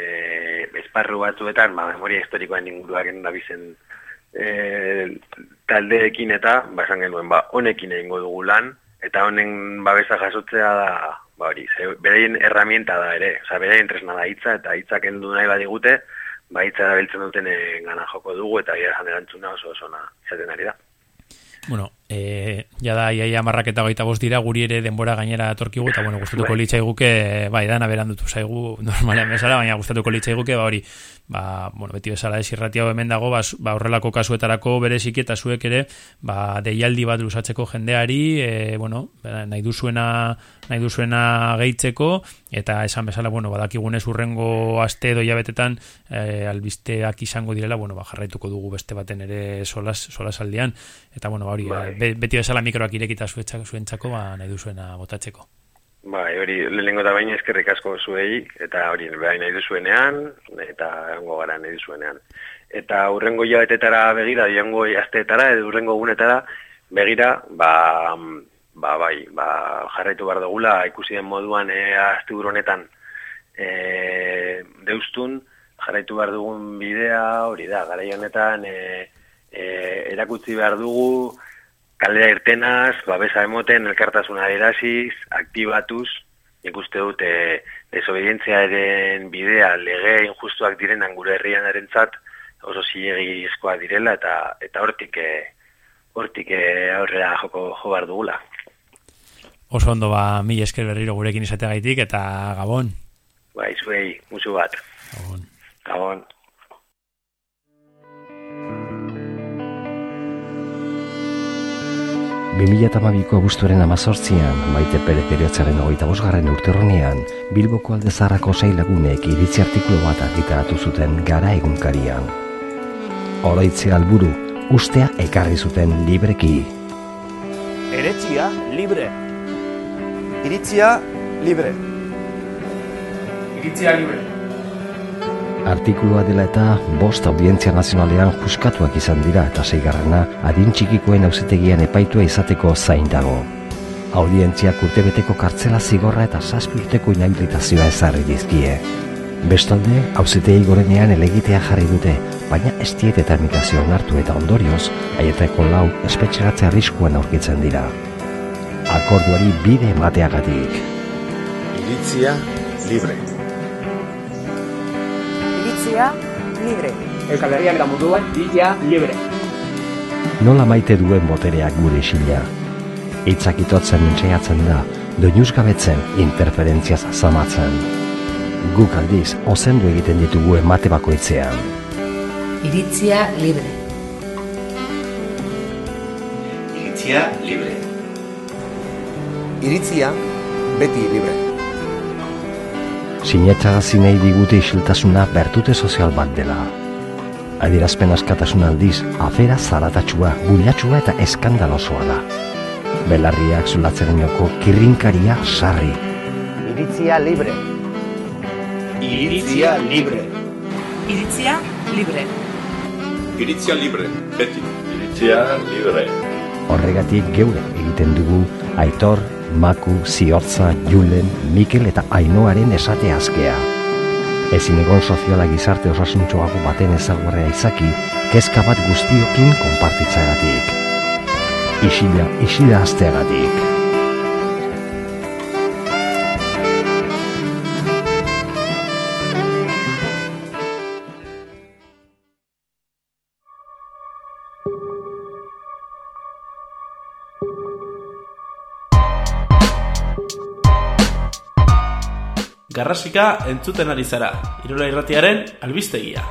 esparru batzuetan, ba, memoria historikoen inguruak dabizen e, taldeekin eta, ba, esan genuen, ba, honekin egingo dugu lan, eta honen babesa jasotzea da, ba, hori, berein herramienta da ere, oza, berein tresna da hitza, eta hitzak endu nahi badigute, ba, hitza erabiltzen duten gana joko dugu, eta gira erantzuna oso oso na, zaten ari da. Bueno, e, ja da, iaia marraketa goita bost dira, guri ere denbora gainera atorkigu, eta bueno, gustatuko bai. litzai guke, bai, dana berandutu zaigu, normalean bezala, baina gustatuko litzai guke, ba hori, ba, bueno, beti bezala ez irratia hemen dago, ba, ba horrelako kasuetarako berezik eta zuek ere, ba, deialdi bat lusatzeko jendeari, e, bueno, nahi duzuena, nahi duzuena gehitzeko, eta esan bezala, bueno, badakigunez urrengo aste edo jabetetan e, albisteak izango direla, bueno, ba, jarraituko dugu beste baten ere solas, solas aldean, eta bueno, ba, hori, bai. Beti bezala mikroak irekita zuentzako, ba, nahi duzuena botatzeko. Bai, hori lehenengo da baina eskerrik asko zuei, eta hori bai nahi duzuenean, eta egongo gara nahi duzuenean. Eta urrengo jabetetara begira, diango asteetara, edo urrengo gunetara begira, ba, ba, bai, ba, jarraitu behar dugula, ikusi den moduan e, aste honetan e, deustun, jarraitu behar dugun bidea hori da, gara honetan e, e, erakutzi behar dugu kalera irtenaz, babesa emoten, elkartasuna erasiz, aktibatuz, nik uste dut e, desobedientziaren bidea lege injustuak direnan gure herrian erentzat, oso zilegizkoa direla eta eta hortik e, hortik e, aurrera joko jo behar dugula. Oso ondo ba, mi esker berriro gurekin izateagaitik eta gabon. Bai, zuei, musu bat. Gabon. Gabon. Bimila eta mabiko abuztuaren amazortzian, maite perez eriotzaren hogeita bosgarren urterronean, Bilboko alde zarrako lagunek iritzi artikulu bat argitaratu zuten gara egunkarian. Oroitze alburu, ustea ekarri zuten libreki. Eretzia libre. Iritzia libre. Iritzia libre. Artikulua dela eta bost audientzia nazionalean juskatuak izan dira eta zeigarrena adin txikikoen auzitegian epaitua izateko zain dago. Audientziak urtebeteko kartzela zigorra eta zazpi urteko inhabilitazioa ezarri dizkie. Bestalde, auzitegi gorenean elegitea jarri dute, baina ez diet eta imitazio onartu eta ondorioz, aietako lau espetxeratze arriskuan aurkitzen dira. Akorduari bide emateagatik. Iritzia libre. Iritzia libre. Euskal Herrian eta munduan iritzia libre. Nola maite duen botereak gure isila. Itzak itotzen nintxeatzen da, doinuz gabetzen interferentziaz zamatzen. Guk aldiz, ozendu egiten ditugu emate bakoitzean. Iritzia libre. Iritzia libre. Iritzia beti libre. Sinetxagazi nahi digute isiltasuna bertute sozial bat dela. Adierazpen askatasun aldiz, afera zaratatxua, bulatxua eta eskandalosoa da. Belarriak zulatzen joko kirrinkaria sarri. Iritzia libre. Iritzia libre. Iritzia libre. Iritzia libre. Beti. Iritzia libre. Horregatik geure egiten dugu Aitor, Maku, Ziortza, Julen, Mikel eta Ainoaren esate askea. Ezin egon soziala gizarte osasuntxoago baten ezagurrea izaki, kezka bat guztiokin konpartitzagatik. Isila, isila azteagatik. Garrasika entzuten ari zara, Irola Irratiaren albistegia.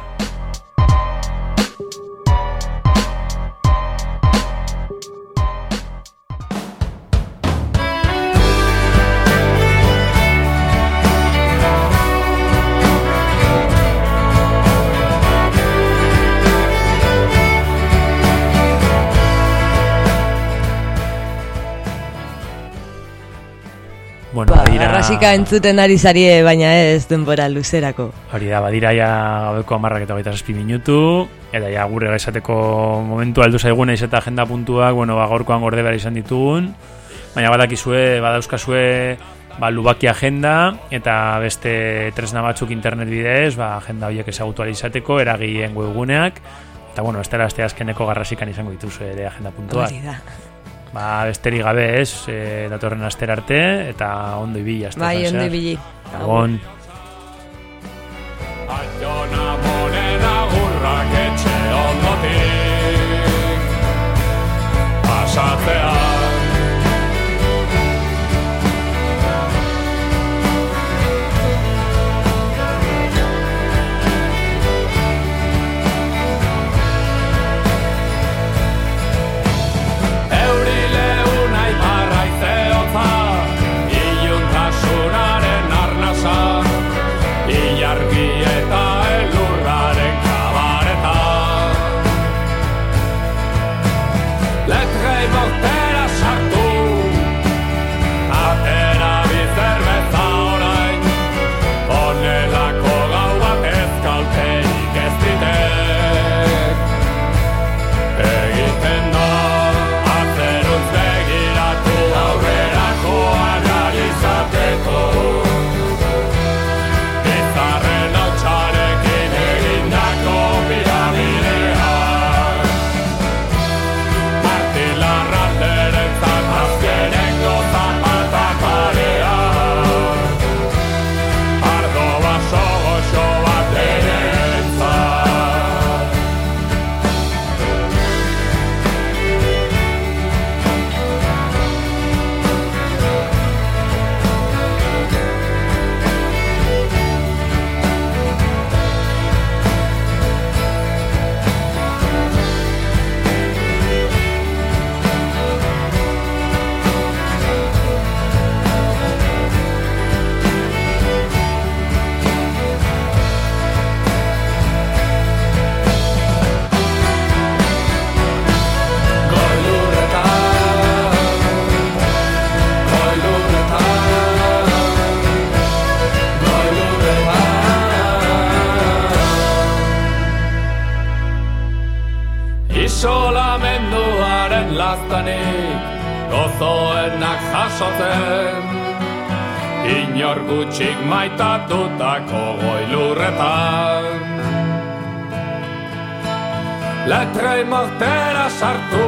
Garrasika entzuten ari zarie, baina ez denbora luzerako. Hori da, badira ja gabeko amarrak eta baita zazpi minutu, eta ja gure esateko momentu aldu zaiguna izeta agenda puntuak, bueno, ba, gaurkoan gorde behar izan ditugun, baina badakizue, badauzkazue, ba, lubaki agenda, eta beste tresna batzuk internet bidez, ba, agenda horiek ezagutu izateko, eragien webguneak, eta bueno, estela aste azkeneko garrasikan izango dituzu ere agenda puntuak. Ba, besterik gabe ez, e, datorren astera arte, eta ondo ibili, azte Bai, ondo ibili. Gabon. Gutxik maitatutako goilurretan Letrei mortera sartu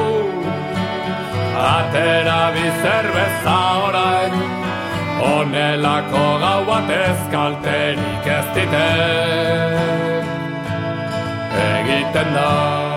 Atera bizerbeza orain. Honelako gau batez kalterik ez dite. Egiten da